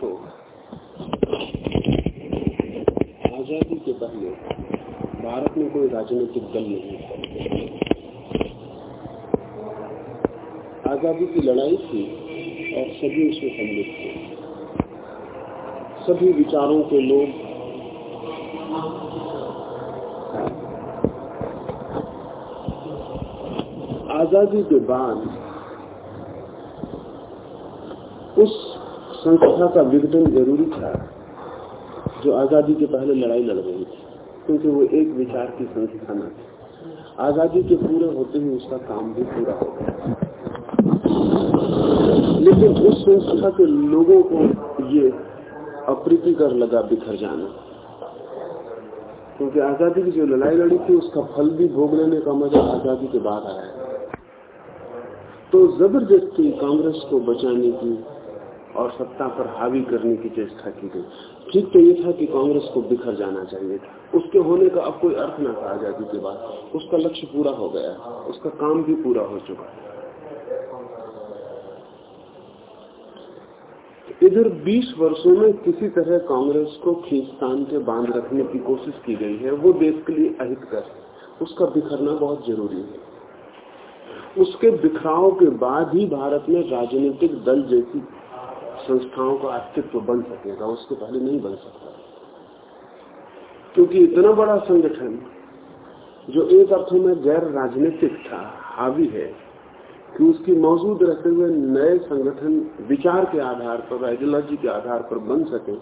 देखो आज़ादी के पहले भारत में कोई राजनीतिक दल नहीं आज़ादी की लड़ाई थी और सभी उसमें सम्मिलित थे। सभी विचारों के लोग आज़ादी के बाद उस संस्था का विघटन ज़रूरी था, जो आज़ादी के पहले लड़ाई लड़ रही थी, क्योंकि वो एक विचार की संस्था न थी। आज़ादी के पूरे होते ही उसका काम भी पूरा हो गया। लेकिन उस संस्था के लोगों को ये अप्रीतिकर लगा बिखर जाना। क्योंकि आज़ादी की जो लड़ाई लड़ी थी, उसका फल भी भोग लेने का मज़ा आज़ादी के बाद आया। तो ज़बरदस्ती कांग्रेस को बचाने की और सत्ता पर हावी करने की चेष्टा की गई। ठीक तो ये था कि कांग्रेस को बिखर जाना चाहिए था। उसके होने का अब कोई अर्थ ना था आज़ादी के बाद। उसका लक्ष्य पूरा हो गया उसका काम भी पूरा हो चुका इधर 20 वर्षों में किसी तरह कांग्रेस को खींचतान के बाँध रखने की कोशिश की गई है, वो देश के लिए अहित कर उसका बिखरना बहुत ज़रूरी है। उसके बिखराव के बाद ही भारत में राजनीतिक दल जैसी संस्थाओं का अस्तित्व बन सकेगा, उसके पहले नहीं बन सकता। क्योंकि इतना बड़ा संगठन, जो एक अर्थों में गैर राजनीतिक था, हावी है, कि उसकी मौजूद रहते हुए नए संगठन विचार के आधार पर आइडियोलॉजी के आधार पर बन सके,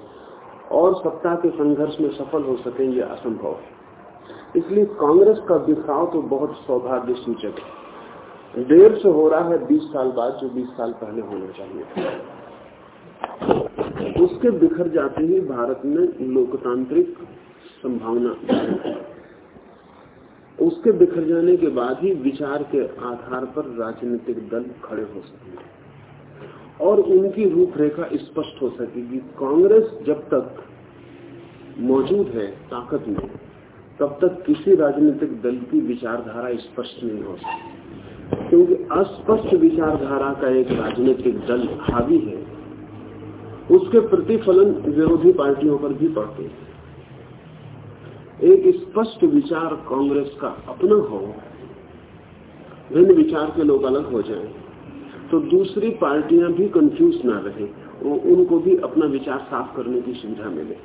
और सत्ता के संघर्ष में सफल हो सके, ये असंभव है। इसलिए कांग्रेस का बिखराव तो बहुत सौभाग्य सूचक है। देर से हो रहा है 20 साल बाद, जो 20 साल पहले होना चाहिए उसके बिखर जाते ही भारत में लोकतांत्रिक संभावना। उसके बिखर जाने के बाद ही विचार के आधार पर राजनीतिक दल खड़े हो सकेंगे और उनकी रूपरेखा स्पष्ट हो सकेगी कांग्रेस जब तक मौजूद है ताकत में, तब तक किसी राजनीतिक दल की विचारधारा स्पष्ट नहीं हो सकती। क्योंकि अस्पष्ट विचारधारा का एक राजनीतिक दल हावी है उसके प्रतिफलन विरोधी पार्टियों पर भी पड़ते हैं। एक स्पष्ट विचार कांग्रेस का अपना हो भिन्न विचार के लोग अलग हो जाएँ, तो दूसरी पार्टियाँ भी कंफ्यूज ना रहे उनको भी अपना विचार साफ़ करने की सुविधा मिले।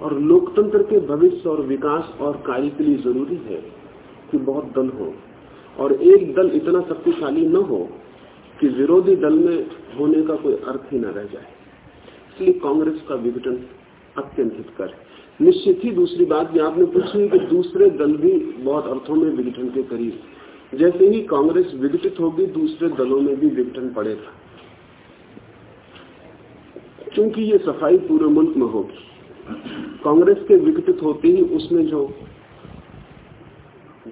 और लोकतंत्र के भविष्य और विकास और कार्य के लिए ज़रूरी है कि बहुत दल हो और एक दल इतना शक्तिशाली न हो कि विरोधी दल में होने का कोई अर्थ ही न रह जाए। इसलिए कांग्रेस का विघटन अत्यंत हितकर है। निश्चित ही दूसरी बात भी आपने पूछी कि दूसरे दल भी बहुत अर्थों में विघटन के करीब जैसे ही कांग्रेस विघटित होगी, दूसरे दलों में भी विघटन पड़ेगा। क्योंकि ये सफ़ाई पूरे मुल्क में होगी। कांग्रेस के विघटित होते ही उसमें जो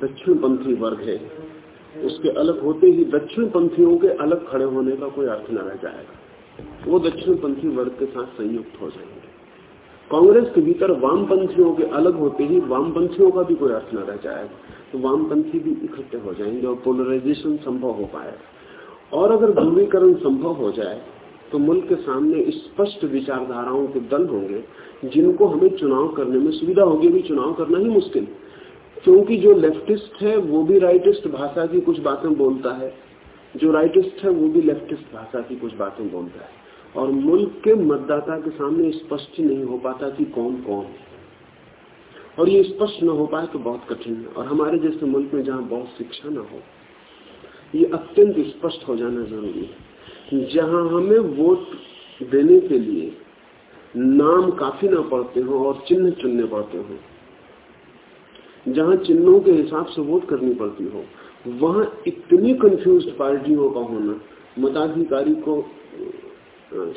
दक्षिण पंथी वर्ग है उसके अलग होते ही दक्षिण पंथियों के अलग खड़े होने का कोई अर्थ न रह जाएगा। वो दक्षिण पंथी वर्ग के साथ संयुक्त हो जाएँगे। कांग्रेस के भीतर वामपंथियों के अलग होते ही वामपंथियों का भी कोई अर्थ न रह जाएगा। तो वामपंथी भी इकट्ठे हो जाएँगे और पोलराइजेशन संभव हो पाएगा। और अगर ध्रुवीकरण संभव हो जाए तो मुल्क के सामने स्पष्ट विचारधाराओं के दल होंगे, जिनको हमें चुनाव करने में सुविधा होगी। भी चुनाव करना ही मुश्किल क्योंकि जो लेफ्टिस्ट है, वो भी राइटिस्ट भाषा की कुछ बातें बोलता है। जो राइटिस्ट है, वो भी लेफ्टिस्ट भाषा की कुछ बातें बोलता है। और मुल्क के मतदाता के सामने स्पष्ट नहीं हो पाता कि कौन कौन है। और ये स्पष्ट न हो पाए तो बहुत कठिन है। और हमारे जैसे मुल्क में जहाँ बहुत शिक्षा न हो, ये अत्यंत स्पष्ट हो जाना ज़रूरी है। जहाँ हमें वोट देने के लिए नाम काफ़ी ना पड़ते हो और चिन्ह चुनने पड़ते हो जहाँ चिन्हों के हिसाब से वोट करनी पड़ती हो, वहाँ इतनी कंफ्यूज पार्टियों का होना, मताधिकारी को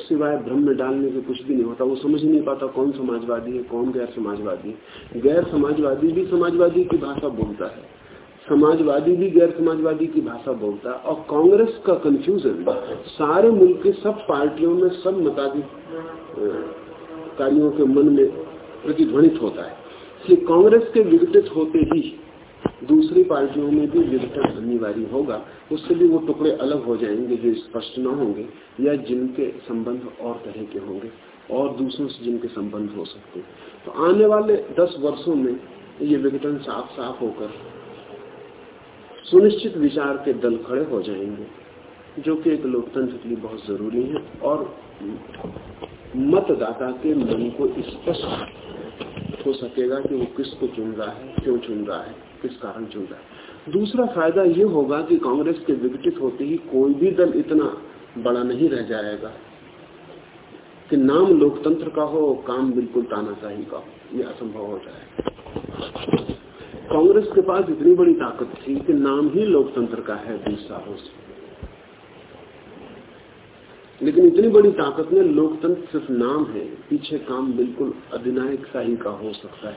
सिवाय भ्रम में डालने के कुछ भी नहीं होता, वो समझ नहीं पाता कौन समाजवादी है, कौन गैर समाजवादी है। गैर समाजवादी भी समाजवादी की भाषा बोलता है, समाजवादी भी गैर समाजवादी की भाषा बोलता है, और कांग्रेस का कंफ्यूजन सारे मुल्क के सब पार्टियों में सब मताधिकारियों के मन में प्रतिध्वनित होता है। इसलिए कांग्रेस के विघटित होते ही दूसरी पार्टियों में भी विघटन अनिवार्य होगा, उससे भी वो टुकड़े अलग हो जाएँगे जो स्पष्ट न होंगे, या जिनके संबंध और तरह के होंगे, और दूसरों से जिनके संबंध हो सकते तो आने वाले दस वर्षों में ये विघटन साफ़ साफ़ होकर सुनिश्चित विचार के दल खड़े हो जाएँगे, जो कि एक लोकतंत्र के लिए बहुत ज़रूरी है, और मतदाता के मन को स्पष्ट हो सकेगा कि वो किसको चुन रहा है, क्यों चुन रहा है, किस कारण चुन रहा है। दूसरा फ़ायदा ये होगा कि कांग्रेस के विघटित होते ही कोई भी दल इतना बड़ा नहीं रह जाएगा कि नाम लोकतंत्र का हो, काम बिल्कुल तानाशाही का हो। यह असंभव हो जाए कांग्रेस के पास इतनी बड़ी ताकत थी कि नाम ही लोकतंत्र का है बीस सालों से लेकिन इतनी बड़ी ताकत में लोकतंत्र सिर्फ़ नाम है, पीछे काम बिल्कुल अधिनायक शाही का हो सकता है।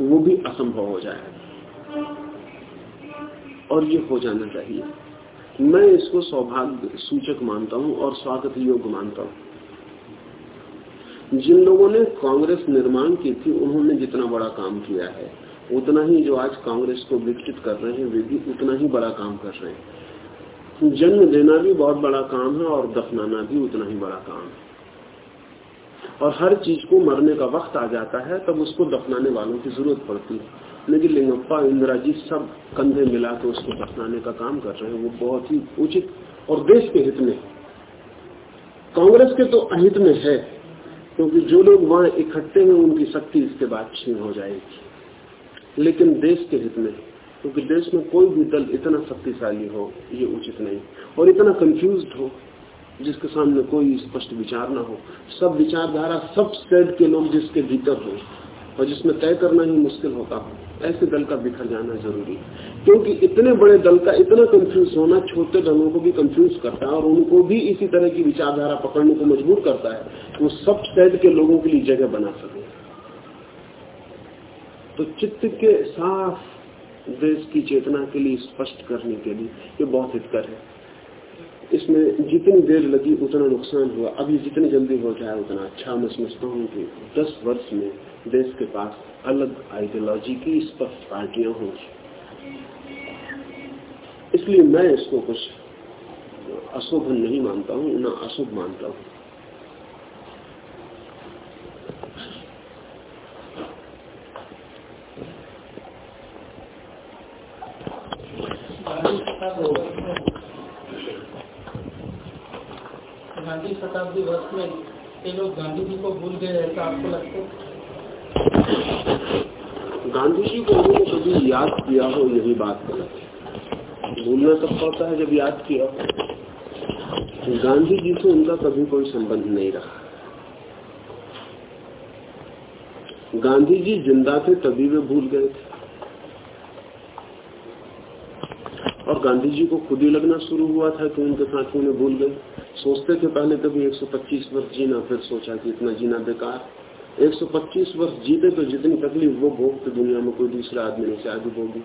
वो भी असंभव हो जाएगा और ये हो जाना चाहिए। मैं इसको सौभाग्य सूचक मानता हूँ और स्वागत योग्य मानता हूँ। जिन लोगों ने कांग्रेस निर्माण की थी, उन्होंने जितना बड़ा काम किया है, उतना ही जो आज कांग्रेस को विकसित कर रहे हैं, वे भी उतना ही बड़ा काम कर रहे हैं। जन्म देना भी बहुत बड़ा काम है और दफनाना भी उतना ही बड़ा काम है। और हर चीज़ को मरने का वक्त आ जाता है, तब उसको दफनाने वालों की ज़रूरत पड़ती है। लेकिन लिंगप्पा, इंदिरा जी सब कंधे मिला के उसको दफनाने का काम कर रहे हैं। वो बहुत ही उचित और देश के हित में कांग्रेस के तो अहित में है, क्योंकि जो लोग वहाँ इकट्ठे हैं, उनकी शक्ति इसके बाद छीन हो जाएगी। लेकिन देश के हित में क्योंकि देश में कोई भी दल इतना शक्तिशाली हो, ये उचित नहीं। और इतना कंफ्यूज हो, जिसके सामने कोई स्पष्ट विचार ना हो। सब विचारधारा, सब सेट के लोग जिसके भीतर हो, और जिसमें तय करना ही मुश्किल होता हो, ऐसे दल का बिखर जाना ज़रूरी है। क्योंकि इतने बड़े दल का इतना कंफ्यूज होना छोटे दलों को भी कंफ्यूज करता है, और उनको भी इसी तरह की विचारधारा पकड़ने को मजबूर करता है वो सब सेट के लोगों के लिए जगह बना सके। तो चित्त के साफ़ देश की चेतना के लिए स्पष्ट करने के लिए ये बहुत हितकर है। इसमें जितनी देर लगी, उतना नुकसान हुआ। अभी जितनी जल्दी हो जाए, उतना अच्छा। मैं समझता हूँ कि दस वर्ष में देश के पास अलग आइडियोलॉजी की स्पष्ट पार्टियाँ होंगी इसलिए मैं इसको कुछ अशोभन नहीं मानता हूँ, ना अशुभ मानता हूँ। गांधी शताब्दी वर्ष में ये लोग गांधी जी को भूल गए ऐसा आपको लगता है? गांधी जी को उन्होंने कभी याद किया हो, यही बात है। भूलना तब पड़ता है जब याद किया गांधी जी से उनका कभी कोई संबंध नहीं रहा। गांधी जी ज़िंदा थे तभी वे भूल गए थे। और गांधी जी को खुद ही लगना शुरू हुआ था कि उनके साथियों ने भूल गए। सोचते थे पहले कभी 125 वर्ष जीना, फिर सोचा कि इतना जीना बेकार। 125 वर्ष जीते तो जितनी तकलीफ़ वो भोगते दुनिया में कोई दूसरा आदमी नहीं शायद भोगी।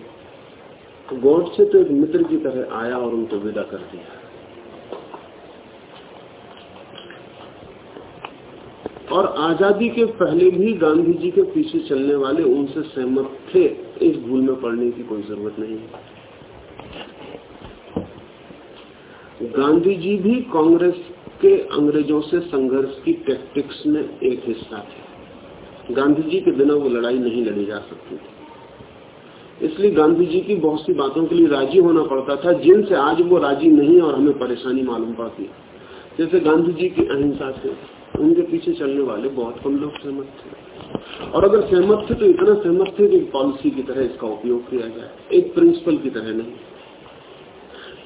तो गॉड से तो एक मित्र की तरह आया और उनको विदा कर दिया। और आज़ादी के पहले भी गांधी जी के पीछे चलने वाले उनसे सहमत थे, इस भूल में पड़ने की कोई ज़रूरत नहीं गांधी जी भी कांग्रेस के अंग्रेज़ों से संघर्ष की टैक्टिक्स में एक हिस्सा थे। गांधी जी के बिना वो लड़ाई नहीं लड़ी जा सकती थी। इसलिए गांधी जी की बहुत सी बातों के लिए राज़ी होना पड़ता था। जिनसे आज वो राज़ी नहीं और हमें परेशानी मालूम पड़ती जैसे गांधी जी की अहिंसा से, उनके पीछे चलने वाले बहुत कम लोग सहमत थे। और अगर सहमत थे तो इतना सहमत थे कि पॉलिसी की तरह इसका उपयोग किया जाए। एक प्रिंसिपल की तरह नहीं।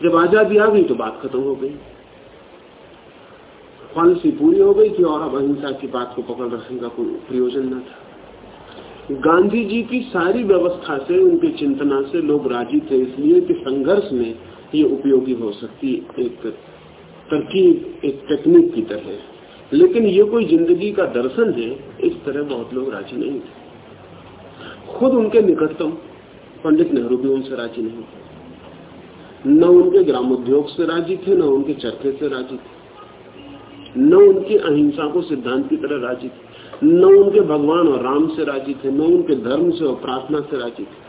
जब आज़ादी आ गई तो बात खत्म हो गई। पॉलिसी पूरी हो गई थी और अब अहिंसा की बात को पकड़ रखने का कोई प्रयोजन न था। गांधी जी की सारी व्यवस्था से, उनके चिंतना से लोग राज़ी थे, इसलिए कि संघर्ष में ये उपयोगी हो सकती एक तरकीब, एक टेक्निक की तरह लेकिन ये कोई ज़िंदगी का दर्शन है, इस तरह बहुत लोग राज़ी नहीं थे। खुद उनके निकटतम पंडित नेहरू भी उनसे राज़ी नहीं थे। न उनके ग्रामोद्योग से राज़ी थे, न उनके चरखे से राज़ी थे, न उनकी अहिंसा को सिद्धांत की तरह राज़ी थे, न उनके भगवान और राम से राज़ी थे, न उनके धर्म से और प्रार्थना से राज़ी थे।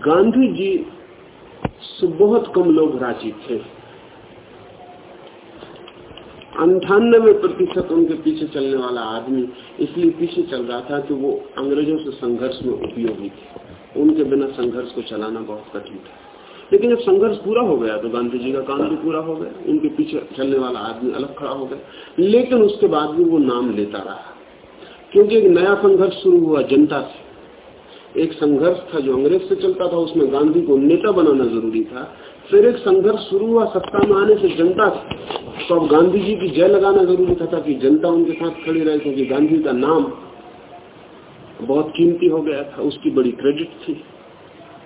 गांधी जी से बहुत कम लोग राज़ी थे। अंठानबे प्रतिशत उनके पीछे चलने वाला आदमी इसलिए पीछे चल रहा था कि वो अंग्रेज़ों से संघर्ष में उपयोगी थे। उनके बिना संघर्ष को चलाना बहुत कठिन था। लेकिन जब संघर्ष पूरा हो गया तो गांधी जी का काम भी पूरा हो गया, उनके पीछे चलने वाला आदमी अलग खड़ा हो गया। लेकिन उसके बाद भी वो नाम लेता रहा। क्योंकि एक नया संघर्ष शुरू हुआ जनता से। एक संघर्ष था जो अंग्रेज़ से चलता था, उसमें गांधी को नेता बनाना ज़रूरी था। फिर एक संघर्ष शुरू हुआ सत्ता में आने से जनता से। तो अब गांधी जी की जय लगाना ज़रूरी था, ताकि जनता उनके साथ खड़ी रहे, क्योंकि गांधी का नाम बहुत कीमती हो गया था, उसकी बड़ी क्रेडिट थी।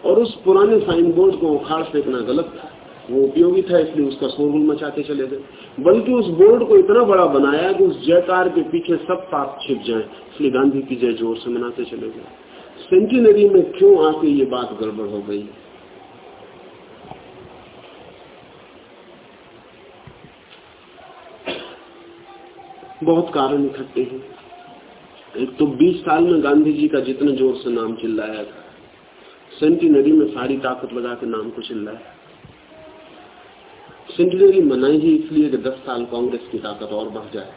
और उस पुराने साइन बोर्ड को उखाड़ फेंकना गलत था। वो उपयोगी था, इसलिए उसका शोरगुल मचाते चले गए। बल्कि उस बोर्ड को इतना बड़ा बनाया कि उस जयकार के पीछे सब पाप छिप जाए। इसलिए गांधी की जय ज़ोर से मनाते चले गए। सेंटिनरी में क्यों आके ये बात गड़बड़ हो गई? बहुत कारण इकट्ठे हैं। एक तो 20 साल में गांधी जी का जितना ज़ोर से नाम चिल्लाया था सेंटिनरी में सारी ताकत लगा के नाम को चिल्लाया। सेंटिनरी मनाई ही इसलिए कि 10 साल कांग्रेस की ताकत और बढ़ जाए।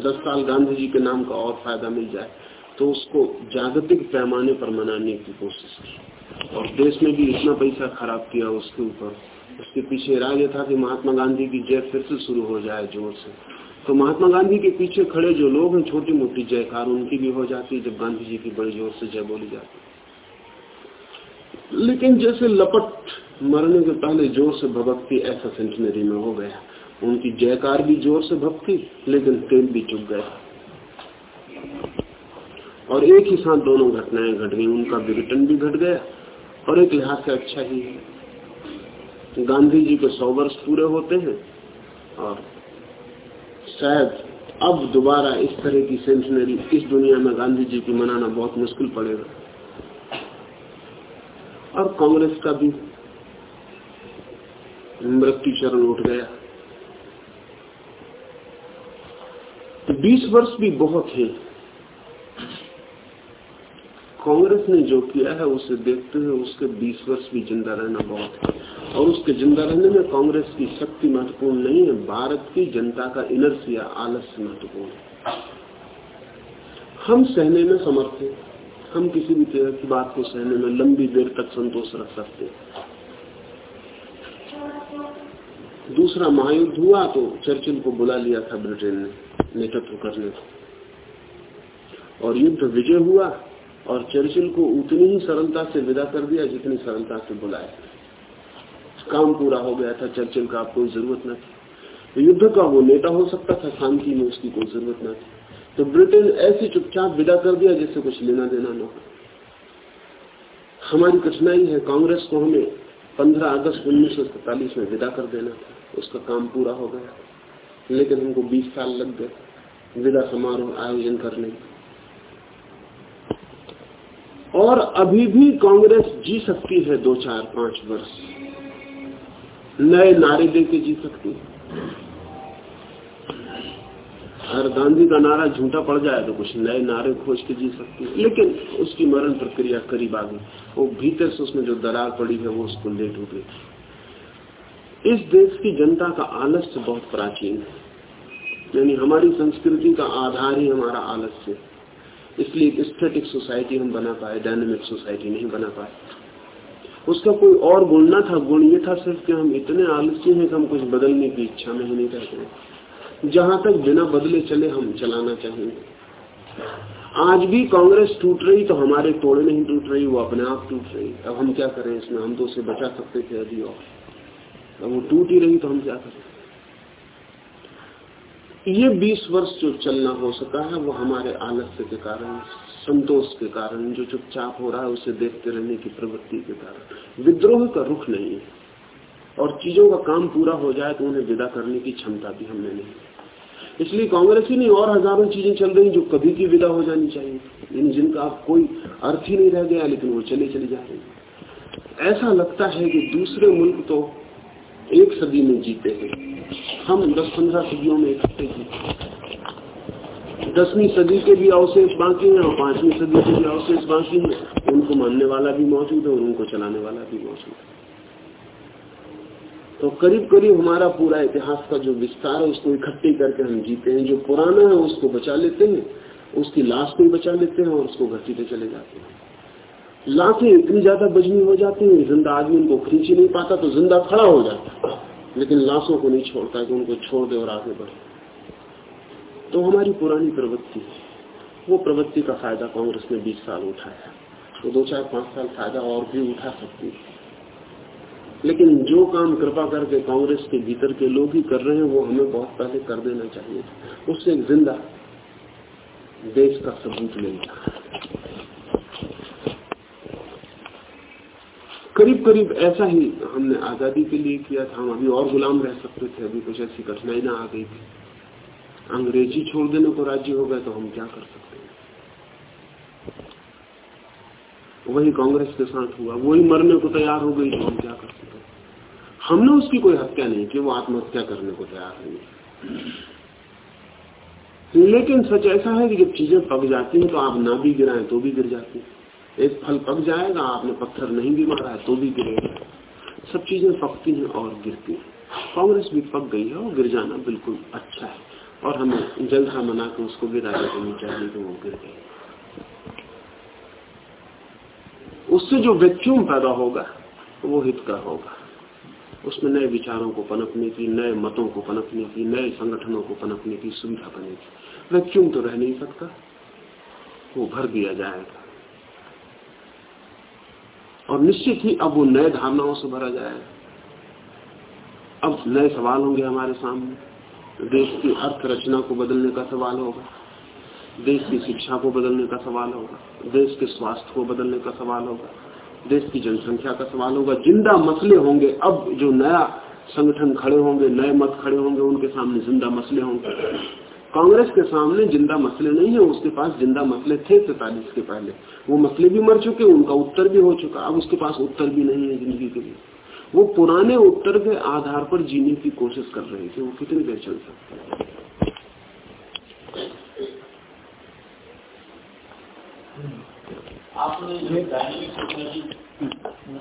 10 साल गांधी जी के नाम का और फ़ायदा मिल जाए तो उसको जागतिक पैमाने पर मनाने की कोशिश की। और देश में भी इतना पैसा खराब किया उसके ऊपर। उसके पीछे राज्य था कि महात्मा गांधी की जय फिर से शुरू हो जाए ज़ोर से। तो महात्मा गांधी के पीछे खड़े जो लोग हैं छोटी मोटी जयकार, उनकी भी हो जाती है जब गांधी जी की बड़ी ज़ोर से जय बोली जाती लेकिन जैसे लपट मरने के पहले ज़ोर से भभकती ऐसा सेंटिनरी में हो गया। उनकी जयकार भी ज़ोर से भक्ति लेकिन तेल भी चुप गया। और एक ही साथ दोनों घटनाएँ घट गई, उनका विघटन भी घट गया, और एक लिहाज से अच्छा ही है। गांधी जी के सौ वर्ष पूरे होते हैं, और शायद अब दोबारा इस तरह की सेंसनरी इस दुनिया में गांधी जी की मनाना बहुत मुश्किल पड़ेगा। और कांग्रेस का भी मृत्यु चरण उठ गया। बीस वर्ष भी बहुत है। कांग्रेस ने जो किया है, उसे देखते हुए उसके 20 वर्ष भी ज़िंदा रहना बहुत है। और उसके ज़िंदा रहने में कांग्रेस की शक्ति महत्वपूर्ण नहीं है, भारत की जनता का इनर्सिया आलस्य महत्वपूर्ण है। हम सहने में समर्थ हैं। हम किसी भी तरह की बात को सहने में लंबी देर तक संतोष रख सकते हैं। दूसरा, महायुद्ध हुआ तो चर्चिल को बुला लिया था ब्रिटेन ने नेतृत्व करने को। और युद्ध विजय हुआ। और चर्चिल को उतनी ही सरलता से विदा कर दिया जितनी सरलता से बुलाया। काम पूरा हो गया था चर्चिल का कोई ज़रूरत न थी। युद्ध का वो नेता हो सकता था, शांति में उसकी कोई ज़रूरत न थी। तो ब्रिटेन ऐसी चुपचाप विदा कर दिया जिससे कुछ लेना देना न हो। हमारी कठिनाई है, कांग्रेस को हमें 15 अगस्त उन्नीस में विदा कर देना था। उसका काम पूरा हो गया। लेकिन हमको 20 साल लग गए। विदा समारोह आयोजन करने और अभी भी कांग्रेस जी सकती है दो चार पाँच वर्ष। नए नारे लेके जी सकती है। अगर गांधी का नारा झूठा पड़ जाए तो कुछ नए नारे खोज के जी सकती है। लेकिन उसकी मरण प्रक्रिया करीब आ गई। वो भीतर से उसमें जो दरार पड़ी है, वो उसको लेट हो गई। इस देश की जनता का आलस्य बहुत प्राचीन है। यानी हमारी संस्कृति का आधार ही हमारा आलस्य इसलिए एक स्टेटिक सोसाइटी हम बना पाए डायनेमिक सोसाइटी नहीं बना पाए। उसका कोई और गुण ना था, गुण ये था सिर्फ़ कि हम इतने आलसी हैं कि हम कुछ बदलने की इच्छा में ही नहीं रहते जहाँ तक बिना बदले चले हम चलाना चाहेंगे। आज भी कांग्रेस टूट रही तो हमारे तोड़े नहीं टूट रही, वो अपने आप टूट रही। अब हम क्या करें इसमें? हम तो उसे बचा सकते थे अभी और। अब वो टूट ही रही तो हम क्या करें? ये 20 वर्ष जो चलना हो सका है, वो हमारे आलस्य के कारण, संतोष के कारण, जो चुपचाप हो रहा है, उसे देखते रहने की प्रवृत्ति के कारण। विद्रोह का रुख नहीं है। और चीज़ों का काम पूरा हो जाए तो उन्हें विदा करने की क्षमता भी हमने नहीं। इसलिए कांग्रेस ही नहीं, और हज़ारों चीज़ें चल रही जो कभी की विदा हो जानी चाहिए। जिनका आप कोई अर्थ ही नहीं रह गया, लेकिन वो चले चले जा रही ऐसा लगता है कि दूसरे मुल्क तो एक सदी में जीते हैं। हम दस पंद्रह सदियों में इकट्ठे जीते दसवीं सदी के भी अवशेष बाकी हैं और पांचवी सदी के भी अवशेष बाकी हैं। उनको मानने वाला भी मौजूद है और उनको चलाने वाला भी मौजूद है। तो करीब करीब हमारा पूरा इतिहास का जो विस्तार है, उसको इकट्ठी करके हम जीते हैं। जो पुराना है, उसको बचा लेते हैं। उसकी लाश को बचा लेते हैं और उसको घसीटे चले जाते हैं। लाशें इतनी ज़्यादा बजनी हो जाती है, ज़िंदा आदमी उनको खींच ही नहीं पाता तो ज़िंदा खड़ा हो जाता लेकिन लाशों को नहीं छोड़ता कि उनको छोड़ दे और आगे बढ़े। तो हमारी पुरानी प्रवृत्ति, वो प्रवृत्ति का फ़ायदा कांग्रेस ने 20 साल उठाया। तो दो चार पाँच साल फ़ायदा और भी उठा सकती है। लेकिन जो काम कृपा करके कांग्रेस के भीतर के लोग ही कर रहे हैं, वो हमें बहुत पहले कर देना चाहिए उससे एक ज़िंदा देश का सबूत मिलता करीब करीब ऐसा ही हमने आज़ादी के लिए किया था, हम अभी और गुलाम रह सकते थे, अभी कुछ ऐसी कठिनाई ना आ गई थी। अंग्रेज़ी छोड़ देने को राज़ी हो गए तो हम क्या कर सकते हैं? वही कांग्रेस के साथ हुआ, वही मरने को तैयार हो गई तो हम क्या कर सकते हैं? हमने उसकी कोई हत्या नहीं की, वो आत्महत्या करने को तैयार नहीं लेकिन सच ऐसा है कि जब चीज़ें पक जाती हैं तो आप ना भी गिराएँ तो भी गिर जाती है। एक फल पक जाएगा, आपने पत्थर नहीं भी मारा है तो भी गिरेगा सब चीज़ें पकती हैं और गिरती हैं। कांग्रेस भी पक गई है और गिर जाना बिल्कुल अच्छा है। और हमें जलसा मना के उसको गिरा देनी चाहिए कि वो गिर गई उससे जो वैक्यूम पैदा होगा, वो हित का होगा। उसमें नए विचारों को पनपने की, नए मतों को पनपने की, नए संगठनों को पनपने की सुविधा बनेगी। वैक्यूम तो रह नहीं सकता, वो भर दिया जाएगा। और निश्चित ही अब वो नए धारणाओं से भरा जाएगा अब नए सवाल होंगे हमारे सामने। देश की अर्थ रचना को बदलने का सवाल होगा। देश की शिक्षा को बदलने का सवाल होगा। देश के स्वास्थ्य को बदलने का सवाल होगा। देश की जनसंख्या का सवाल होगा। ज़िंदा मसले होंगे अब जो नया संगठन खड़े होंगे, नए मत खड़े होंगे, उनके सामने ज़िंदा मसले होंगे। कांग्रेस के सामने ज़िंदा मसले नहीं है, उसके पास ज़िंदा मसले थे सैतालीस के पहले। वो मसले भी मर चुके, उनका उत्तर भी हो चुका। अब उसके पास उत्तर भी नहीं है ज़िंदगी के लिए। वो पुराने उत्तर के आधार पर जीने की कोशिश कर रहे थे। वो कितनी देर चल सकते आपने जो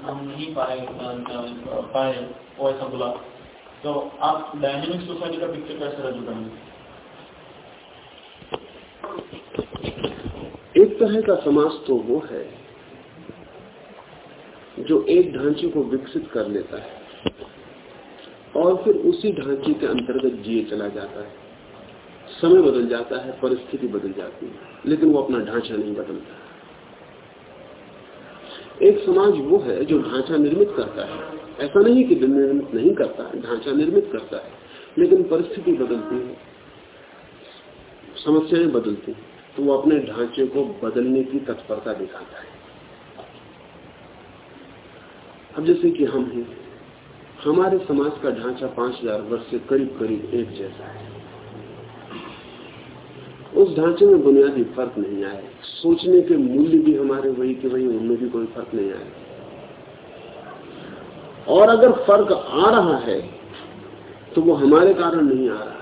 हम नहीं पाए पाए वो ऐसा बोला। तो आप डायनेमिक सोसाइटी का पिक्चर कैसे रजू करेंगे? एक तरह का समाज तो वो है जो एक ढांचे को विकसित कर लेता है और फिर उसी ढांचे के अंतर्गत जिए चला जाता है। समय बदल जाता है, परिस्थिति बदल जाती है, लेकिन वो अपना ढांचा नहीं बदलता। एक समाज वो है जो ढांचा निर्मित करता है। ऐसा नहीं कि निर्मित नहीं करता, ढांचा निर्मित करता है, लेकिन परिस्थिति बदलती है। समस्याएँ बदलती तो वो अपने ढांचे को बदलने की तत्परता दिखाता है। अब जैसे कि हम हैं, हमारे समाज का ढांचा पाँच हज़ार वर्ष से करीब करीब एक जैसा है। उस ढांचे में बुनियादी फ़र्क नहीं आए सोचने के मूल्य भी हमारे वही के वही, उनमें भी कोई फ़र्क नहीं आया। और अगर फ़र्क आ रहा है तो वो हमारे कारण नहीं आ रहा।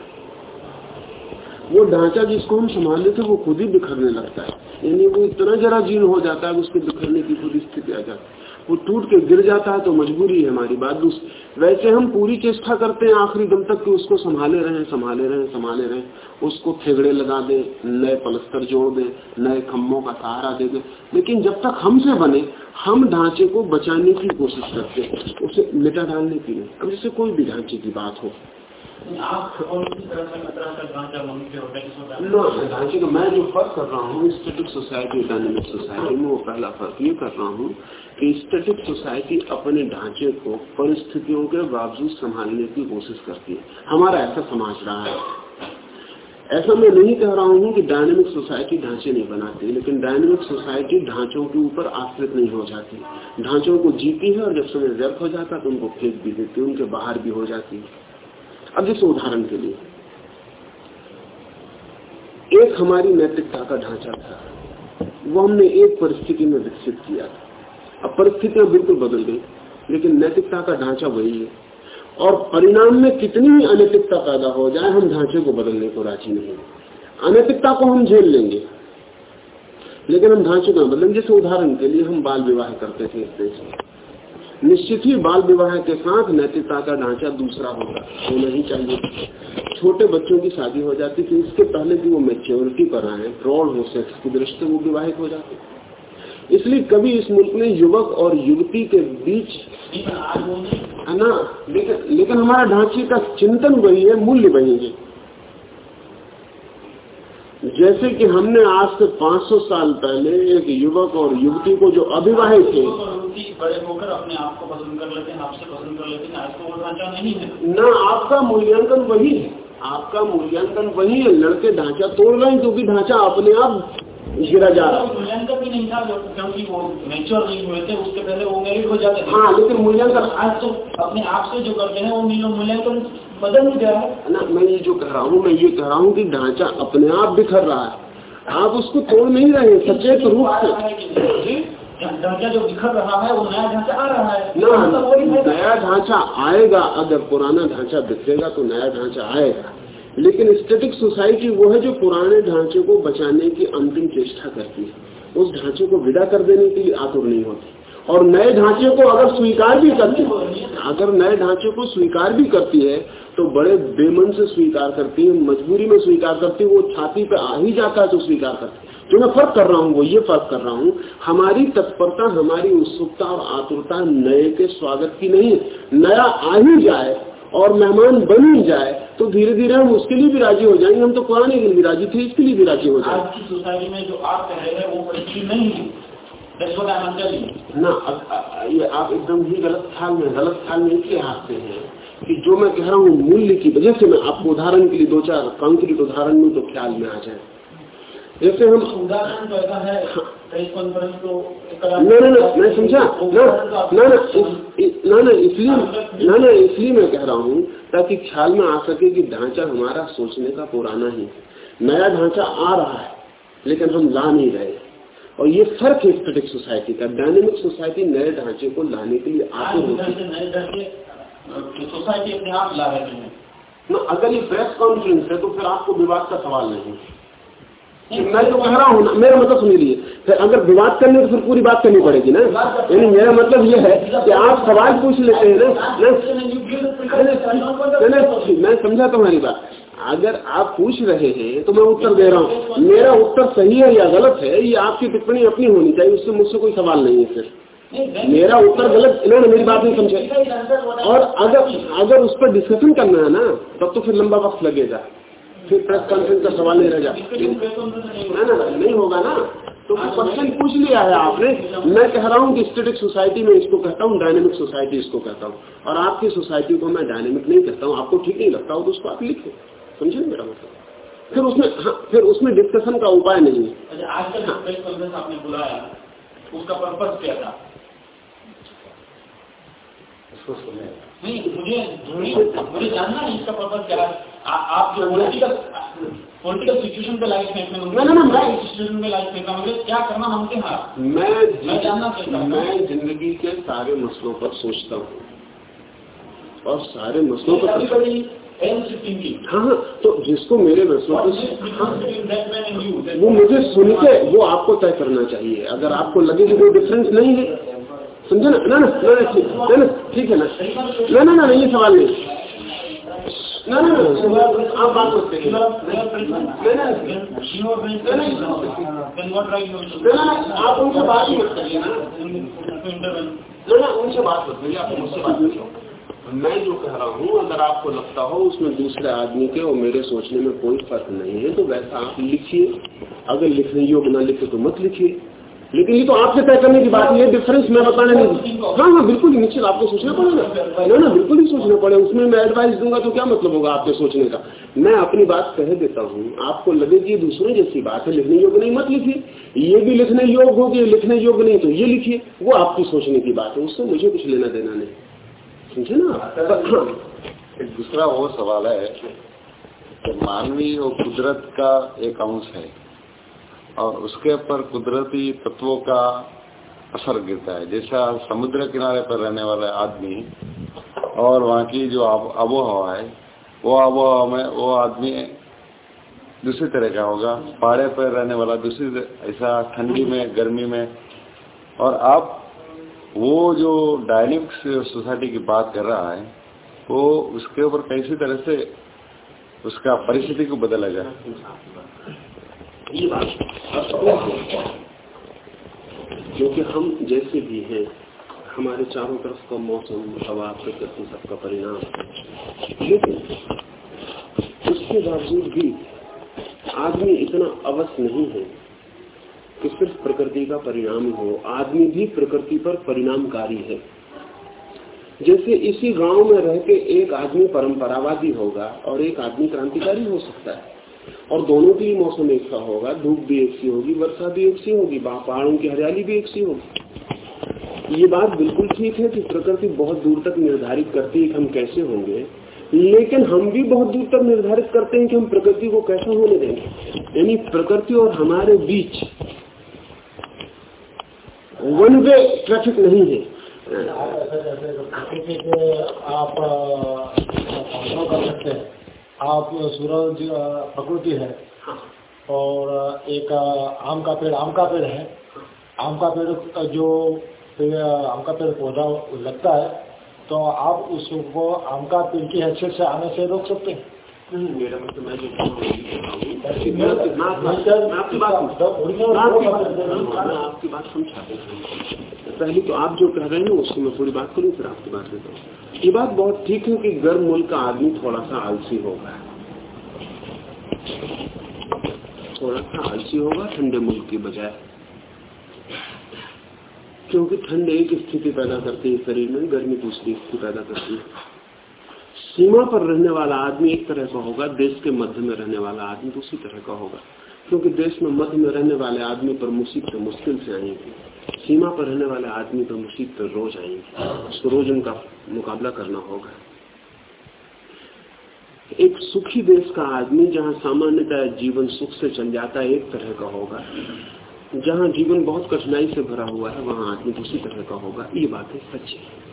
वो ढांचा जिसको हम संभाल लेते वो खुद ही बिखरने लगता है। यानी वो इतना जरा जीर्ण हो जाता है उसके बिखरने की खुद स्थिति आ जाती है। वो टूट के गिर जाता है तो मजबूरी है हमारी बात दूसरी। वैसे हम पूरी चेष्टा करते हैं आखिरी दम तक कि उसको संभाले रहे संभाले रहे संभाले रहे। उसको थेगड़े लगा दे, नए पलस्तर जोड़ दे, नए खम्भों का सहारा दे दे। लेकिन जब तक हमसे बने, हम ढांचे को बचाने की कोशिश करते हैं। उसे मिटा डालने की नहीं अब जैसे कोई भी ढांचे की बात हो मैं जो फ़र्क कर रहा हूँ स्टेटिक सोसाइटी डायनेमिक सोसाइटी में वो पहला फ़र्क ये कर रहा हूँ कि स्टेटिक सोसाइटी अपने ढांचे को परिस्थितियों के बावजूद संभालने की कोशिश करती है। हमारा ऐसा समाज रहा है। ऐसा मैं नहीं कह रहा हूँ कि डायनेमिक सोसाइटी ढांचे नहीं बनाती, लेकिन डायनेमिक सोसाइटी ढांचों के ऊपर आश्रित नहीं हो जाती। ढांचों को जीती है और जब समय व्यर्थ हो जाता है तो उनको फेंक भी देती उनके बाहर भी हो जाती है। अब जैसे उदाहरण के लिए। एक हमारी नैतिकता का ढांचा था। वो हमने एक परिस्थिति में विकसित किया था। अब परिस्थितियाँ बिल्कुल बदल गई, लेकिन नैतिकता का ढांचा वही है। और परिणाम में कितनी ही अनैतिकता पैदा हो जाए, हम ढांचे को बदलने को राज़ी नहीं अनैतिकता को हम झेल लेंगे, लेकिन हम ढांचे का बदलेंगे जैसे उदाहरण के लिए हम बाल विवाह करते थे इस देश में। निश्चित ही बाल विवाह के साथ नैतिकता का ढांचा दूसरा होगा होना ही चाहिए। छोटे बच्चों की शादी हो जाती थी इसके पहले भी वो मेच्योरिटी पर आए प्रौढ़ हो सेक्स की दृष्टि वो विवाहित हो जाते। इसलिए कभी इस मुल्क में युवक और युवती के बीच है ना? लेकिन लेकिन हमारा ढांचे का चिंतन वही है मूल्य वही है। जैसे कि हमने आज से 500 साल पहले एक युवक और युवती को जो अविवाहित थे बड़े होकर अपने आप को पसंद कर लेते हैं आपसे पसंद कर लेते हैं आज तो है। ना आपका मूल्यांकन वही है आपका मूल्यांकन वही है लड़के ढांचा तोड़ रहे हैं क्योंकि ढांचा अपने आप गिरा जा रहा है। मूल्यांकन भी नहीं था क्योंकि वो मेच्योर नहीं हुए थे उसके पहले वो मेरिट हो जाते थे। हाँ लेकिन मूल्यांकन आज तो अपने आप से जो करते हैं वो मूल्यांकन बदल गया। है ना मैं ये जो कह रहा हूँ मैं ये कह रहा हूँ कि ढांचा अपने आप बिखर रहा है। आप उसको तोड़ नहीं रहे सचेत रूप से। ढांचा जो बिखर रहा है वो नया ढांचा आ रहा है। ना नया ढांचा आएगा अगर पुराना ढांचा बिखरेगा तो नया ढांचा आएगा। लेकिन स्टेटिक सोसाइटी वो है जो पुराने ढांचे को बचाने की अंतिम चेष्टा करती है। उस ढांचे को विदा कर देने के लिए आतुर नहीं होती। और नए ढांचे को अगर स्वीकार भी करती अगर नए ढांचे को स्वीकार भी करती है तो बड़े बेमन से स्वीकार करती है, मजबूरी में स्वीकार करती है, वो छाती पे आ ही जाता है तो स्वीकार करती है। जो मैं फ़र्क कर रहा हूँ, वो ये फ़र्क कर रहा हूँ, हमारी तत्परता, हमारी उत्सुकता और आतुरता नए के स्वागत की नहीं नया आ ही जाए और मेहमान बन ही जाए तो धीरे धीरे हम उसके लिए भी राज़ी हो जाएँगे। हम तो पुराने के लिए भी राज़ी थे, इसके लिए भी राज़ी हो जाए आज की सोसाइटी में जो आप कह रहे हैं, वो नहीं है। ना ये आप एकदम ही गलत ख्याल में गलत ख्याल में इसलिए आते हैं कि जो मैं कह रहा हूँ मूल्य की वजह से मैं आपको उदाहरण के लिए दो चार कंक्रीट उदाहरण में तो ख्याल में आ जाए। जैसे हम उदाहरण तो ऐसा है हाँ। ना ना ना मैं समझा। ना ना ना ना ना इसलिए ना ना इसलिए मैं कह रहा हूँ ताकि ख्याल में आ सके कि ढांचा हमारा सोचने का पुराना ही। नया ढांचा आ रहा है लेकिन हम ला नहीं रहे। और ये फ़र्क है स्टेटिक सोसाइटी का। डायनेमिक सोसाइटी नए ढांचे को लाने के लिए आगे होती सोसाइटी अपने आप ला रहे हैं। ना अगर ये प्रेस कॉन्फ्रेंस है तो फिर आपको विवाद का सवाल नहीं मैं तो कह रहा हूँ ना मेरा मतलब सुन लीजिए। फिर अगर विवाद करने तो फिर पूरी बात करनी पड़ेगी ना। यानी मेरा मतलब ये है कि आप सवाल पूछ लेते हैं ना मैं समझा तुम्हारी बात। अगर आप पूछ रहे हैं तो मैं उत्तर दे रहा हूँ। मेरा उत्तर सही है या गलत है, ये आपकी टिप्पणी अपनी होनी चाहिए, उससे मुझसे कोई सवाल नहीं है फिर। मेरा उत्तर गलत, इन्होंने मेरी बात नहीं समझे और अगर अगर उस पर डिस्कशन करना है ना, तब तो फिर लंबा वक्त लगेगा। फिर प्रेस कॉन्फ्रेंस का सवाल नहीं रह जाए ना? ना नहीं होगा ना? तो क्वेश्चन पूछ लिया है आपने। मैं कह रहा हूँ कि स्टेटिक सोसाइटी में इसको कहता हूँ डायनेमिक सोसाइटी इसको कहता हूँ। और आपकी सोसाइटी को मैं डायनेमिक नहीं कहता हूँ। आपको ठीक नहीं लगता हो तो उसको आप लिखो। समझे मेरा मतलब? फिर उसमें हाँ फिर उसमें डिस्कशन का उपाय नहीं है। अच्छा, आज का प्रेस कॉन्फ्रेंस आपने बुलाया उसका पर्पज क्या था? नहीं मुझे मुझे जानना है इसका पर्पज क्या है। आप जो पॉलिटिकल पॉलिटिकल सिचुएशन पे लाइफ में ना ना मैं सिचुएशन में लाइफ में मुझे क्या करना मांगते हैं मैं मैं जानना चाहता मैं ज़िंदगी के सारे मसलों पर सोचता हूँ। और सारे मसलों पर हाँ हाँ तो जिसको मेरे विश्वास हाँ, वो मुझे सुन के वो आपको तय करना चाहिए अगर आपको लगे कि कोई डिफरेंस नहीं है समझे ना ना ना ना ठीक है ना ना ना ना ये सवाल नहीं ना ना ना आप बात करते हैं आप उनसे बात ही मत करिए ना ना उनसे बात मत करिए आप मुझसे बात करिए मैं जो कह रहा हूँ, अगर आपको लगता हो उसमें दूसरे आदमी के और मेरे सोचने में कोई फ़र्क नहीं है तो वैसा आप लिखिए। अगर लिखने योग्य ना लिखे तो मत लिखिए। लेकिन ये तो आपसे तय करने की बात है डिफरेंस मैं बताने नहीं हाँ हाँ बिल्कुल निश्चित, आपको सोचना पड़ेगा ना। ना बिल्कुल ही सोचना पड़ेगा। उसमें मैं एडवाइस दूँगा तो क्या मतलब होगा आपके सोचने का? मैं अपनी बात कह देता हूँ, आपको लगे कि दूसरे जैसी बात है, लिखने योग्य नहीं, मत लिखिए। ये भी लिखने योग्य होगी लिखने योग्य नहीं तो ये लिखिए। वो आपकी सोचने की बात है, उससे मुझे कुछ लेना देना नहीं। समझे ना? एक दूसरा वो सवाल है कि मानवीय और कुदरत का एक अंश है और उसके ऊपर कुदरती तत्वों का असर गिरता है। जैसा समुद्र किनारे पर रहने वाले आदमी और वहाँ की जो आबो हवा है, वो आबो हवा में वो आदमी दूसरी तरह का होगा। पहाड़े पर रहने वाला दूसरी ऐसा ठंडी में, गर्मी में। और आप वो जो डायनेमिक्स सोसाइटी की बात कर रहा है, वो उसके ऊपर कैसी तरह से उसका परिस्थिति को बदला जाए? क्योंकि हम जैसे भी हैं, हमारे चारों तरफ़ का मौसम, हवा, प्रकृति, सबका परिणाम। लेकिन उसके बावजूद भी आदमी इतना अवश्य नहीं है कि सिर्फ़ प्रकृति का परिणाम हो, आदमी भी प्रकृति पर परिणामकारी है। जैसे इसी गाँव में रह के एक आदमी परंपरावादी होगा और एक आदमी क्रांतिकारी हो सकता है। और दोनों के लिए मौसम एक सा होगा, धूप भी एक सी होगी, वर्षा भी एक सी होगी पहाड़ों की हरियाली भी एक सी होगी। ये बात बिल्कुल ठीक है कि प्रकृति बहुत दूर तक निर्धारित करती है कि हम कैसे होंगे, लेकिन हम भी बहुत दूर तक निर्धारित करते हैं कि हम प्रकृति को कैसा होने देंगे। यानी प्रकृति और हमारे बीच वन वे ट्रैफ़िक नहीं है। आप कर सकते हैं। आप सूरज प्रकृति है और एक आम का पेड़ आम का पेड़ है आम का पेड़ जो आम का पेड़ पौधा लगता है तो आप उसको आम का पेड़ की हैसियत से आने से रोक सकते हैं। मेरा मतलब मैं जो आपकी बात पहले तो आप जो कह रहे हैं उसकी मैं पूरी बात करूँ, फिर आपकी बात देता हूँ। ये बात बहुत ठीक है कि गर्म मुल्क का आदमी थोड़ा सा आलसी होगा। थोड़ा सा आलसी होगा ठंडे मुल्क की बजाय। क्योंकि ठंड एक स्थिति पैदा करती है शरीर में, गर्मी दूसरी स्थिति पैदा करती है। सीमा पर रहने वाला आदमी एक तरह का होगा, देश के मध्य में रहने वाला आदमी दूसरी तरह का होगा। क्योंकि देश में मध्य में रहने वाले आदमी पर मुसीबत मुश्किल से आएँगी। सीमा पर रहने वाले आदमी पर मुसीबत रोज आएँगी। उसको रोज उनका मुकाबला करना होगा। एक सुखी देश का आदमी जहाँ सामान्यतः जीवन सुख से चल जाता है, एक तरह का होगा। जहाँ जीवन बहुत कठिनाई से भरा हुआ है, वहाँ आदमी दूसरी तरह का होगा। ये बातें सच है।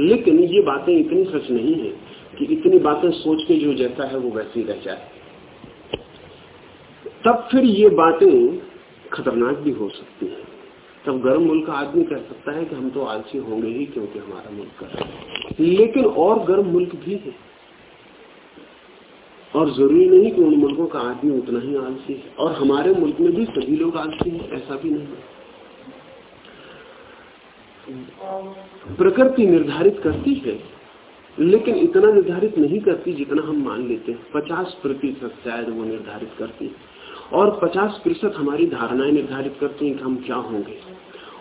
लेकिन ये बातें इतनी सच नहीं है कि इतनी बातें सोच के जो जैसा है वो वैसे ही रह जाए। तब फिर ये बातें खतरनाक भी हो सकती हैं। तब गर्म मुल्क का आदमी कह सकता है कि हम तो आलसी होंगे ही क्योंकि हमारा मुल्क कर लेकिन और गर्म मुल्क भी है। और ज़रूरी नहीं कि उन मुल्कों का आदमी उतना ही आलसी है। और हमारे मुल्क में भी सभी लोग आलसी हैं, ऐसा भी नहीं प्रकृति निर्धारित करती है लेकिन इतना निर्धारित नहीं करती जितना हम मान लेते हैं। पचास प्रतिशत शायद वो निर्धारित करती है। और पचास प्रतिशत हमारी धारणाएँ निर्धारित करती हैं कि हम क्या होंगे।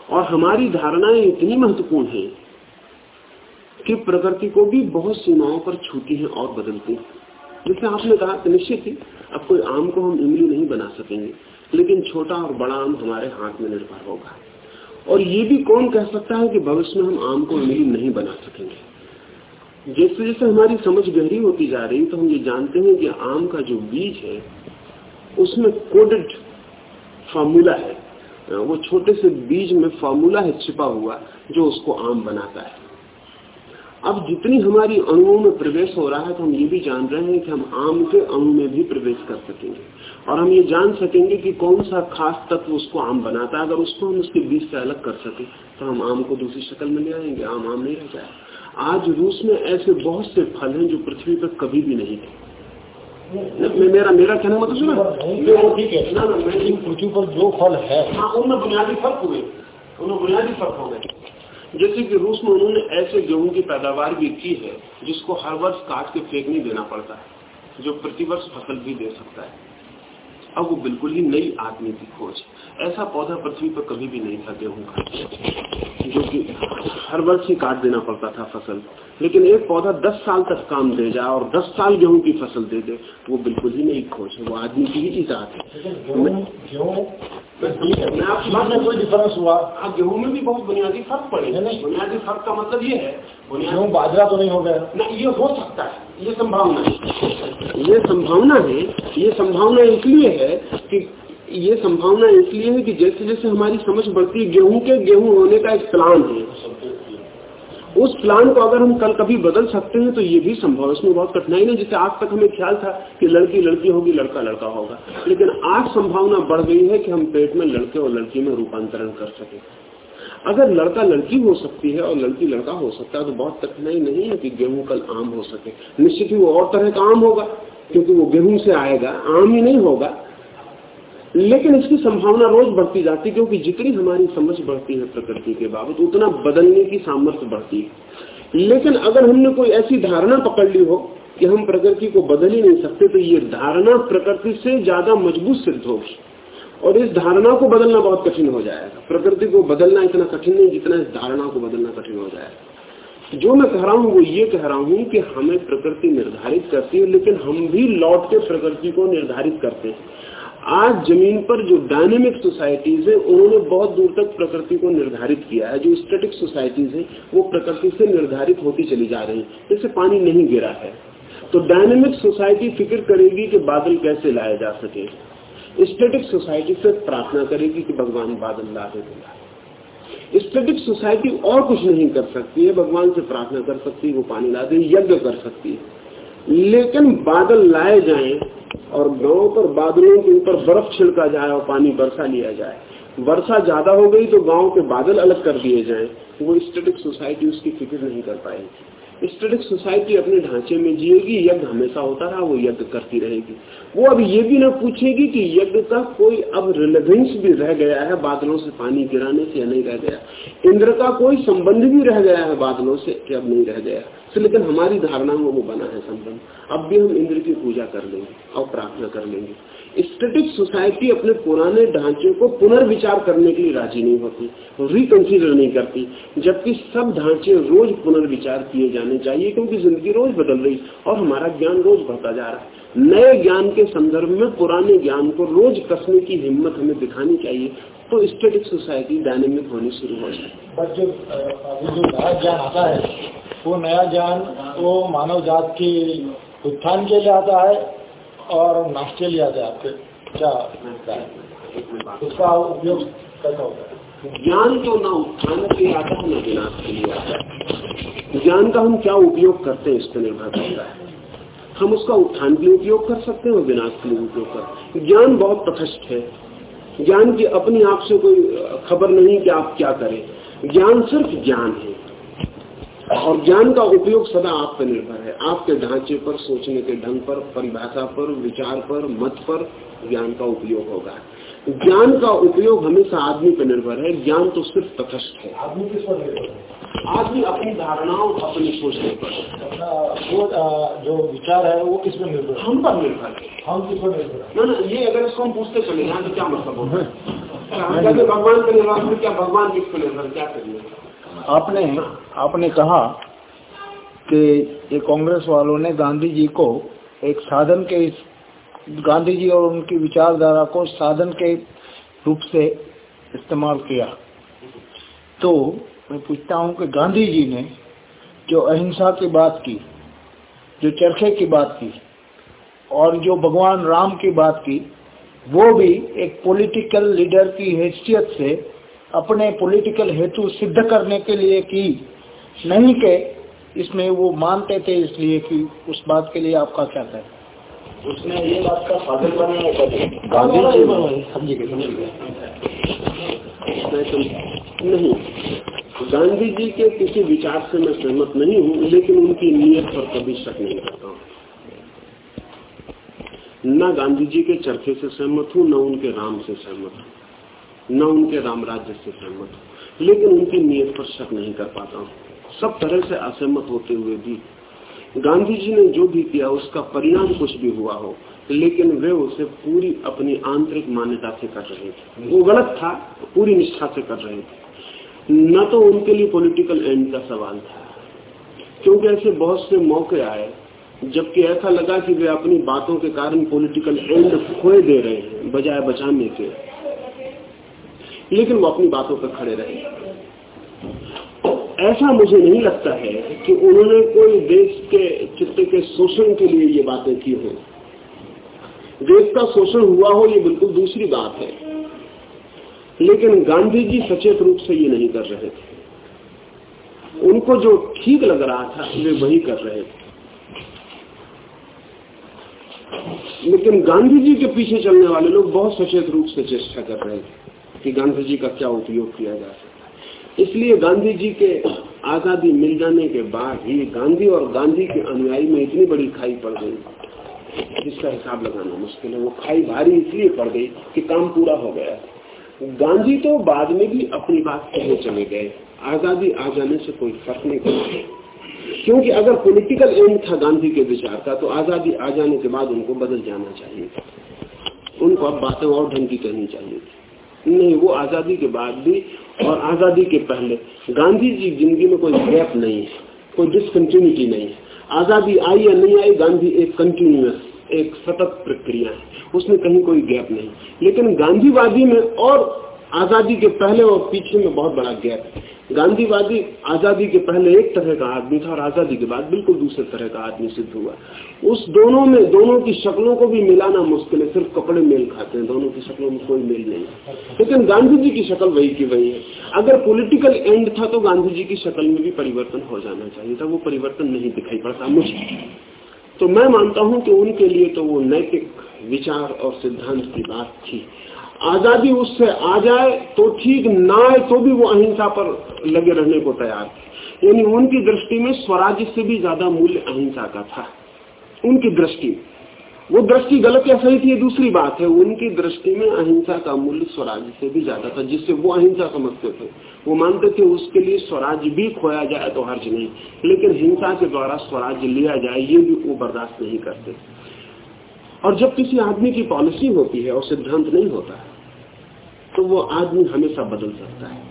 और हमारी धारणाएँ इतनी महत्वपूर्ण हैं कि प्रकृति को भी बहुत सीमाओं पर छूती है और बदलती है। जैसे आपने कहा, निश्चित ही अब कोई आम को हम इमली नहीं बना सकेंगे, लेकिन छोटा और बड़ा आम हमारे हाथ में निर्भर होगा। और ये भी कौन कह सकता है कि भविष्य में हम आम को इमली नहीं बना सकेंगे? जैसे जैसे हमारी समझ गहरी होती जा रही तो हम ये जानते हैं कि आम का जो बीज है, उसमें कोडेड फार्मूला है। वो छोटे से बीज में फार्मूला है छिपा हुआ, जो उसको आम बनाता है। अब जितनी हमारी अणुओं में प्रवेश हो रहा है तो हम ये भी जान रहे हैं कि हम आम के अणु में भी प्रवेश कर सकेंगे। और हम ये जान सकेंगे कि कौन सा खास तत्व उसको आम बनाता है। अगर उसको हम उसके बीज से अलग कर सके तो हम आम को दूसरी शक्ल में ले आएँगे। आम आम नहीं रह जाएगा आज रूस में ऐसे बहुत से फल हैं जो पृथ्वी पर कभी भी नहीं थे। मेरा मेरा कहना मतलब सुना? ठीक है। ना ना पृथ्वी पर जो फल है। हाँ उनमें बुनियादी फ़र्क हुए उनमें बुनियादी फ़र्क हो गए। जैसे कि रूस में उन्होंने ऐसे गेहूँ की पैदावार भी की है जिसको हर वर्ष काट के फेंक नहीं देना पड़ता है जो प्रतिवर्ष फ़सल भी दे सकता है। अब वो बिल्कुल ही नई आदमी की खोज ऐसा पौधा पृथ्वी पर कभी भी नहीं था गेहूँ का। जो कि हर वर्ष ही काट देना पड़ता था फ़सल। लेकिन एक पौधा 10 साल तक काम दे जाए और 10 साल गेहूँ की फ़सल दे दे तो वो बिल्कुल ही नहीं खोज है वो आदमी की ही ईजाद है। कोई डिफरेंस हुआ? गेहूँ में भी बहुत बुनियादी फ़र्क पड़े। बुनियादी फ़र्क का मतलब ये है गेहूँ बाजरा तो नहीं हो गया। ना ये हो सकता है ये संभावना है। ये संभावना है ये संभावना इसलिए है कि ये संभावना इसलिए है कि जैसे जैसे हमारी समझ बढ़ती है, गेहूँ के गेहूँ होने का एक प्लान है। उस प्लान को अगर हम कल कभी बदल सकते हैं तो ये भी संभव इसमें बहुत कठिनाई नहीं, जैसे आज तक हमें ख्याल था कि लड़की लड़की होगी, लड़का लड़का होगा। लेकिन आज संभावना बढ़ गई है कि हम पेट में लड़के और लड़की में रूपांतरण कर सके। अगर लड़का लड़की हो सकती है और लड़की लड़का हो सकता है तो बहुत कठिनाई नहीं है कि गेहूँ कल आम हो सके। निश्चित ही वो और तरह का आम होगा, क्योंकि वो गेहूँ से आएगा, आम ही नहीं होगा। लेकिन इसकी संभावना रोज बढ़ती जाती क्योंकि जितनी हमारी समझ बढ़ती है प्रकृति के बाबत उतना बदलने की सामर्थ्य बढ़ती है। लेकिन अगर हमने कोई ऐसी धारणा पकड़ ली हो कि हम प्रकृति को बदल ही नहीं सकते तो ये धारणा प्रकृति से ज़्यादा मज़बूत सिद्ध होगी। और इस धारणा को बदलना बहुत कठिन हो जाएगा। प्रकृति को बदलना इतना कठिन नहीं जितना इस धारणा को बदलना कठिन हो जाएगा। जो मैं कह रहा हूँ, वो ये कह रहा हूँ कि हमें प्रकृति निर्धारित करती है, लेकिन हम भी लौट के प्रकृति को निर्धारित करते हैं। आज ज़मीन पर जो डायनेमिक सोसाइटीज है, उन्होंने बहुत दूर तक प्रकृति को निर्धारित किया है। जो स्टेटिक सोसाइटीज है, वो प्रकृति से निर्धारित होती चली जा रही है। जैसे पानी नहीं गिरा है। तो डायनेमिक सोसाइटी फ़िक्र करेगी कि बादल कैसे लाए जा सके। स्टेटिक सोसाइटी से प्रार्थना करेगी कि भगवान बादल ला दे स्टेटिक सोसाइटी और कुछ नहीं कर सकती है। भगवान से प्रार्थना कर सकती है, वो पानी ला दे, यज्ञ कर सकती है। लेकिन बादल लाए जाएँ और गाँव पर बादलों के ऊपर बर्फ़ छिड़का जाए और पानी बरसा लिया जाए। वर्षा ज़्यादा हो गई तो गाँव के बादल अलग कर दिए जाए। वो स्टेटिक सोसाइटी उसकी फ़िक्र नहीं कर पाएगी। स्टेटिक सोसाइटी अपने ढांचे में जिएगी, यज्ञ हमेशा होता रहा, वो यज्ञ करती रहेगी। वो अब ये भी ना पूछेगी कि यज्ञ का कोई अब रिलेवेंस भी रह गया है बादलों से पानी गिराने से या नहीं रह गया। इंद्र का कोई संबंध भी रह गया है बादलों से अब नहीं रह गया। तो लेकिन हमारी धारणा में वो बना है संबंध। अब भी हम इंद्र की पूजा कर लेंगे और प्रार्थना कर लेंगे। स्टेटिक सोसाइटी अपने पुराने ढांचे को पुनर्विचार करने के लिए राज़ी नहीं होती रिकंसिडर नहीं करती, जबकि सब ढांचे रोज पुनर्विचार किए जाने चाहिए, क्योंकि ज़िंदगी रोज बदल रही और हमारा ज्ञान रोज बढ़ता जा रहा है। नए ज्ञान के संदर्भ में पुराने ज्ञान को रोज कसने की हिम्मत हमें दिखानी चाहिए तो स्टेटिक सोसाइटी डायनेमिक होनी शुरू हो जाए पर जो जो नया ज्ञान आता है वो नया ज्ञान वो मानव जात की उत्थान के लिए आता है और नाश के लिए आता है आपके। क्या उसका उपयोग कैसा होता है? ज्ञान तो ना उत्थान के लिए आता है ना विनाश के लिए आता है। ज्ञान का हम क्या उपयोग करते हैं इस पर निर्भर करता है। हम उसका उत्थान के लिए उपयोग कर सकते हैं और विनाश के लिए उपयोग कर ज्ञान बहुत तथस्थ है। ज्ञान की अपनी आप से कोई खबर नहीं कि आप क्या करें। ज्ञान सिर्फ़ ज्ञान है। और ज्ञान का उपयोग सदा आप पर निर्भर है। आपके ढांचे पर, सोचने के ढंग पर, परिभाषा पर, विचार पर, मत पर ज्ञान का उपयोग होगा। ज्ञान का उपयोग हमेशा आदमी पर निर्भर है ज्ञान तो सिर्फ़ तथस्थ है। आदमी किस पर निर्भर है? आदमी अपनी धारणाओं अपनी सोचने पर वो जो विचार है वो किस पर निर्भर हम पर निर्भर है। हम किस पर निर्भर है? ना ये अगर इसको हम पूछते चले यहाँ तो क्या मतलब होगा? भगवान पर निर्भर क्या भगवान किस पर निर्भर क्या करिए? आपने आपने कहा कि ये कांग्रेस वालों ने गांधी जी को एक साधन के गांधी जी और उनकी विचारधारा को साधन के रूप से इस्तेमाल किया। तो मैं पूछता हूँ कि गांधी जी ने जो अहिंसा की बात की, जो चरखे की बात की, और जो भगवान राम की बात की, वो भी एक पॉलिटिकल लीडर की हैसियत से अपने पॉलिटिकल हेतु सिद्ध करने के लिए की। नहीं के इसमें वो मानते थे इसलिए कि उस बात के लिए आपका क्या कहना उसने ये बात का साधन बनाया गांधी जी। समझिए नहीं। गांधी जी के किसी विचार से मैं सहमत नहीं हूँ लेकिन उनकी नीयत पर कभी शक नहीं करता हूँ। न गांधी जी के चरखे से सहमत हूँ न उनके राम से सहमत हूँ। न उनके राम राज्य से सहमत हूँ। लेकिन उनकी नीयत पर शक नहीं कर पाता हूँ। सब तरह से असहमत होते हुए भी गांधी जी ने जो भी किया, उसका परिणाम कुछ भी हुआ हो, लेकिन वे उसे पूरी अपनी आंतरिक मान्यता से कर रहे थे। वो गलत था, पूरी निष्ठा से कर रहे थे। न तो उनके लिए पॉलिटिकल एंड का सवाल था, क्योंकि ऐसे बहुत से मौके आए, जबकि ऐसा लगा कि वे अपनी बातों के कारण पॉलिटिकल एंड खोए दे रहे हैं, बजाय बचाने के। लेकिन वो अपनी बातों पर खड़े रहे। ऐसा मुझे नहीं लगता है कि उन्होंने कोई देश के, चित्त के शोषण के लिए ये बातें की हो। देश का शोषण हुआ हो, ये बिल्कुल दूसरी बात है। लेकिन गांधी जी सचेत रूप से ये नहीं कर रहे थे। उनको जो ठीक लग रहा था, वे वही कर रहे थे। लेकिन गांधी जी के पीछे चलने वाले लोग बहुत सचेत रूप से चेष्टा कर रहे थे कि गांधी जी का क्या उपयोग किया जा सकता इसलिए गांधी जी के आज़ादी मिल जाने के बाद ही गांधी और गांधी के अनुयायी में इतनी बड़ी खाई पड़ गई। जिसका हिसाब लगाना मुश्किल है। वो खाई भारी इसलिए पड़ गई कि काम पूरा हो गया। गांधी तो बाद में भी अपनी बात कहने चले गए। आज़ादी आ जाने से कोई फ़र्क नहीं पड़ता क्योंकि अगर पॉलिटिकल एम था गांधी के विचार का तो आज़ादी आ जाने के बाद उनको बदल जाना चाहिए। उनको अब बातें और ढंग की करनी चाहिए। नहीं, वो आज़ादी के बाद भी और आज़ादी के पहले। गांधी जी ज़िंदगी में कोई गैप नहीं है, कोई डिसकंटिन्यूटी नहीं है। आज़ादी आई या नहीं आई, गांधी एक कंटिन्यूस एक सतत प्रक्रिया है। उसमें कहीं कोई गैप नहीं। लेकिन गांधीवादी में और आज़ादी के पहले और पीछे में बहुत बड़ा गैप है। गांधीवादी आज़ादी के पहले एक तरह का आदमी था और आज़ादी के बाद बिल्कुल दूसरे तरह का आदमी सिद्ध हुआ। उस दोनों में, दोनों की शक्लों को भी मिलाना मुश्किल है, सिर्फ़ कपड़े मेल खाते हैं, दोनों की शक्लों में कोई मेल नहीं है। लेकिन गांधी जी की शक्ल वही की वही है। अगर पॉलिटिकल एंड था तो गांधी जी की शक्ल में भी परिवर्तन हो जाना चाहिए था, वो परिवर्तन नहीं दिखाई पड़ता मुझे तो मैं मानता हूँ कि उनके लिए तो वो नैतिक विचार और सिद्धांत की बात थी। आज़ादी उससे आ जाए तो ठीक ना आए तो भी वो अहिंसा पर लगे रहने को तैयार थे। यानी उनकी दृष्टि में स्वराज्य से भी ज़्यादा मूल्य अहिंसा का था। उनकी दृष्टि। वो दृष्टि गलत या सही थी दूसरी बात है। उनकी दृष्टि में अहिंसा का मूल्य स्वराज्य से भी ज़्यादा था, जिससे वो अहिंसा समझते थे। वो मानते थे उसके लिए स्वराज भी खोया जाए तो हर्ज नहीं। लेकिन हिंसा के द्वारा स्वराज लिया जाए, ये भी वो बर्दाश्त नहीं करते। और जब किसी आदमी की पॉलिसी होती है और सिद्धांत नहीं होता है तो वो आदमी हमेशा बदल सकता है।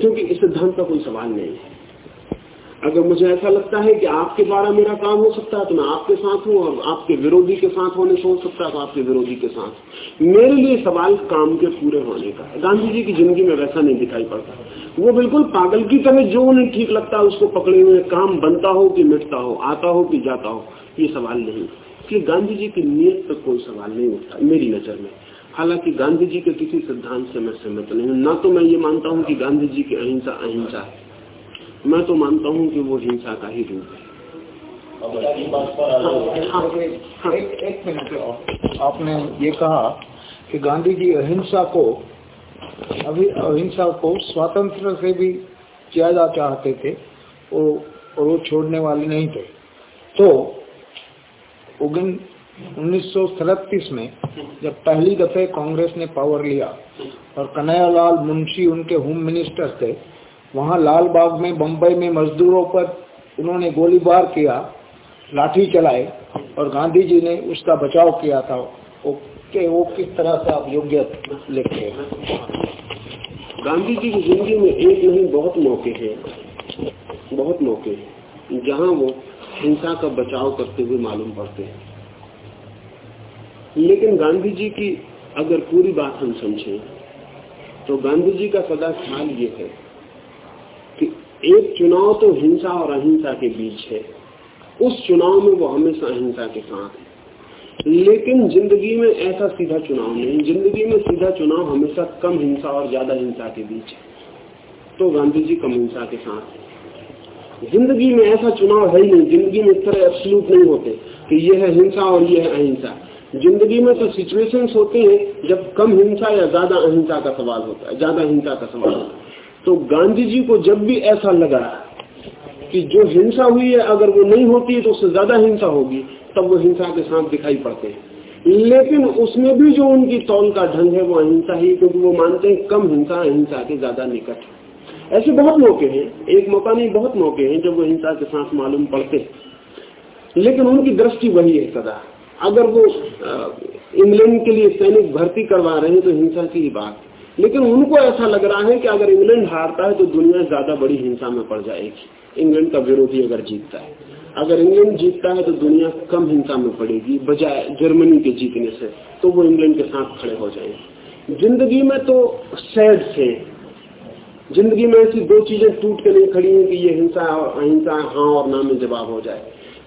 क्योंकि इस सिद्धांत का कोई सवाल नहीं है। अगर मुझे ऐसा लगता है कि आपके द्वारा मेरा काम हो सकता है तो मैं आपके साथ हूँ और आपके विरोधी के साथ होने से हो सकता है तो आपके विरोधी के साथ। मेरे लिए सवाल काम के पूरे होने का गांधी जी की ज़िंदगी में वैसा नहीं दिखाई पड़ता। वो बिल्कुल पागल की तरह जो उन्हें ठीक लगता है, उसको पकड़े हुए काम बनता हो कि मिटता हो, आता हो कि जाता हो, ये सवाल नहीं। इसलिए गांधी जी की नीयत पर कोई सवाल नहीं उठता मेरी नज़र में। हालाँकि गांधी जी के किसी सिद्धांत से मैं सहमत नहीं हूँ। ना तो मैं ये मानता हूँ कि गांधी जी की अहिंसा अहिंसा है। मैं तो मानता हूँ कि वो हिंसा का ही रूप है। हाँ, हाँ, एक, मिनट आपने ये कहा कि गांधी जी अहिंसा को अभी अहिंसा को स्वतंत्र से भी ज़्यादा चाहते थे और वो छोड़ने वाले नहीं थे। तो उन्नीस में जब पहली दफे कांग्रेस ने पावर लिया और कन्हैयालाल मुंशी उनके होम मिनिस्टर थे, वहाँ लाल बाग में बम्बई में मजदूरों पर उन्होंने गोलीबार किया, लाठी चलाए और गांधी जी ने उसका बचाव किया था। वो वो किस तरह से आप योग्य लिखते हैं? गांधी जी की ज़िंदगी में एक नहीं, बहुत मौके हैं। बहुत मौके हैं। जहाँ वो हिंसा का बचाव करते हुए मालूम पड़ते हैं। लेकिन गांधी जी की अगर पूरी बात हम समझें तो गांधी जी का सदा ख्याल ये है कि एक चुनाव तो हिंसा और अहिंसा के बीच है। उस चुनाव में वो हमेशा अहिंसा के साथ है। लेकिन ज़िंदगी में ऐसा सीधा चुनाव नहीं। ज़िंदगी में सीधा चुनाव हमेशा कम हिंसा और ज़्यादा हिंसा के बीच है। तो गांधी जी कम हिंसा के साथ है। ज़िंदगी में ऐसा चुनाव है ही नहीं। ज़िंदगी में इस तरह एब्सलूट नहीं होते कि ये है हिंसा और ये है अहिंसा। ज़िंदगी में तो सिचुएशंस होते हैं जब कम हिंसा या ज़्यादा अहिंसा का सवाल होता है, ज़्यादा हिंसा का सवाल होता है। तो गांधी जी को जब भी ऐसा लगा कि जो हिंसा हुई है, अगर वो नहीं होती है तो उससे ज़्यादा हिंसा होगी, तब वो हिंसा के साथ दिखाई पड़ते हैं। लेकिन उसमें भी जो उनकी तौल का ढंग है, वो अहिंसा ही क्योंकि वो मानते हैं कम हिंसा अहिंसा के ज़्यादा निकट ऐसे बहुत मौके हैं। एक मौका नहीं, बहुत मौके हैं जब वो हिंसा के साथ मालूम पड़ते लेकिन उनकी दृष्टि वही है सदा। अगर वो इंग्लैंड के लिए सैनिक भर्ती करवा रहे हैं तो हिंसा की ही बात। लेकिन उनको ऐसा लग रहा है कि अगर इंग्लैंड हारता है तो दुनिया ज़्यादा बड़ी हिंसा में पड़ जाएगी। इंग्लैंड का विरोधी अगर जीतता है। अगर इंग्लैंड जीतता है तो दुनिया कम हिंसा में पड़ेगी, बजाय जर्मनी के जीतने से। तो वो इंग्लैंड के साथ खड़े हो जाएँगे। ज़िंदगी में तो सैड से ज़िंदगी में ऐसी दो चीज़ें टूट के नहीं खड़ी हैं कि ये हिंसा और अहिंसा हाँ और ना में जवाब हो जाए।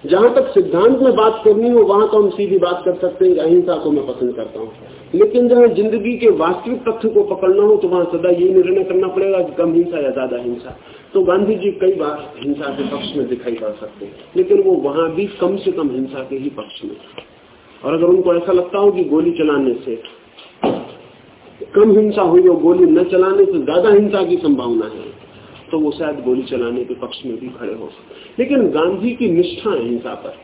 जहाँ तक सिद्धांत में बात करनी हो, वहाँ तो हम सीधी बात कर सकते हैं अहिंसा को मैं पसंद करता हूँ। लेकिन जहाँ ज़िंदगी के वास्तविक तथ्य को पकड़ना हो तो वहाँ सदा यही निर्णय करना पड़ेगा कि कम हिंसा या ज़्यादा हिंसा। तो गांधी जी कई बार हिंसा के पक्ष में दिखाई पड़ सकते हैं, लेकिन वो वहाँ भी कम से कम हिंसा के ही पक्ष में। और अगर उनको ऐसा लगता हो कि गोली चलाने से कम हिंसा हुई और गोली न चलाने से ज़्यादा हिंसा की संभावना है तो वो शायद गोली चलाने के पक्ष में भी खड़े हो लेकिन गांधी की निष्ठा है हिंसा पर।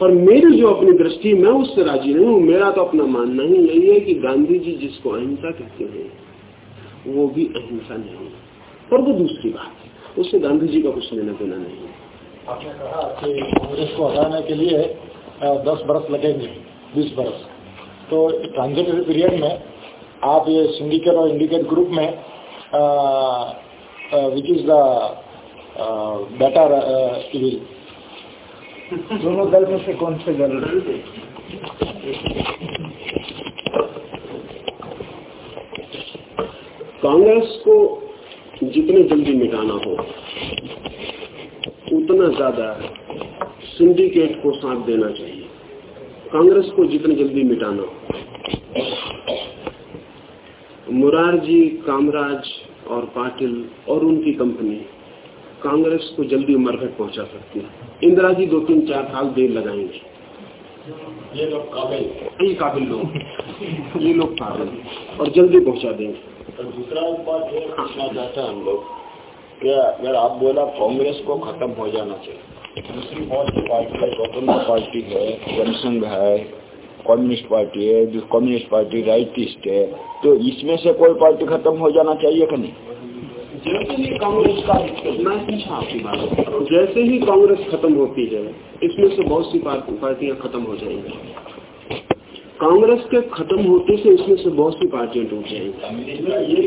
पर मेरी जो अपनी दृष्टि, मैं उससे राज़ी नहीं हूँ। मेरा तो अपना मानना ही यही है कि गांधी जी जिसको अहिंसा कहते हैं, वो भी अहिंसा नहीं पर वो दूसरी बात है उससे गांधी जी का कुछ लेना देना नहीं है। आपने कहा कि कांग्रेस को हटाने के लिए दस बरस लगेंगे, बीस बरस। तो ट्रांजिटरी पीरियड में आप ये सिंडिकेट और इंडिकेट ग्रुप में विच इज़ द बेटर दोनों दल में से कौन से दल? कांग्रेस को जितने जल्दी मिटाना हो उतना ज़्यादा सिंडिकेट को साथ देना चाहिए। कांग्रेस को जितने जल्दी मिटाना हो मुरारजी कामराज और पाटिल और उनकी कंपनी कांग्रेस को जल्दी मरघट पहुँचा सकती है। इंदिरा जी दो तीन चार साल देर लगाएँगे। ये लोग काबिल। ये काबिल लोग ये लोग काबिल और जल्दी पहुँचा देंगे। तो दूसरा एक बात ये पूछना चाहते हैं हम लोग क्या अगर आप बोला कांग्रेस को खत्म हो जाना चाहिए? दूसरी बहुत सी पार्टी है स्वतंत्र पार्टी है जनसंघ है कम्युनिस्ट पार्टी है जो कम्युनिस्ट पार्टी राइटिस्ट है तो इसमें से कोई पार्टी खत्म हो जाना चाहिए कि नहीं? कांग्रेस का मैं पूछा आपकी बात। जैसे ही कांग्रेस खत्म होती है, इसमें से बहुत सी पार्टियाँ खत्म हो जाएँगी। कांग्रेस के खत्म होते से इसमें से बहुत सी पार्टियाँ टूट जाएँगी।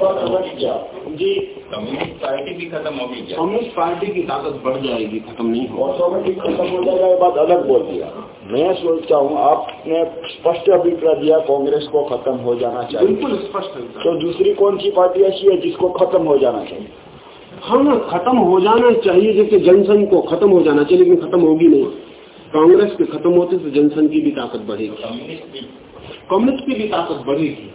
जी कम्युनिस्ट पार्टी भी खत्म होगी कम्युनिस्ट पार्टी की ताकत बढ़ जाएगी खत्म नहीं होगा। खत्म हो जाएगा ये बात अलग बोल दिया। मैं सोचता हूँ आपने स्पष्ट अभिप्राय दिया कांग्रेस को खत्म हो जाना चाहिए। बिल्कुल स्पष्ट तो दूसरी कौन सी पार्टी ऐसी है जिसको खत्म हो जाना चाहिए? हाँ खत्म हो जाना चाहिए जैसे जनसंघ को खत्म हो जाना चाहिए लेकिन खत्म होगी नहीं। कांग्रेस के खत्म होते से जनसंघ की भी ताकत बढ़ेगी। कम्युनिस्ट की भी ताकत बढ़ेगी।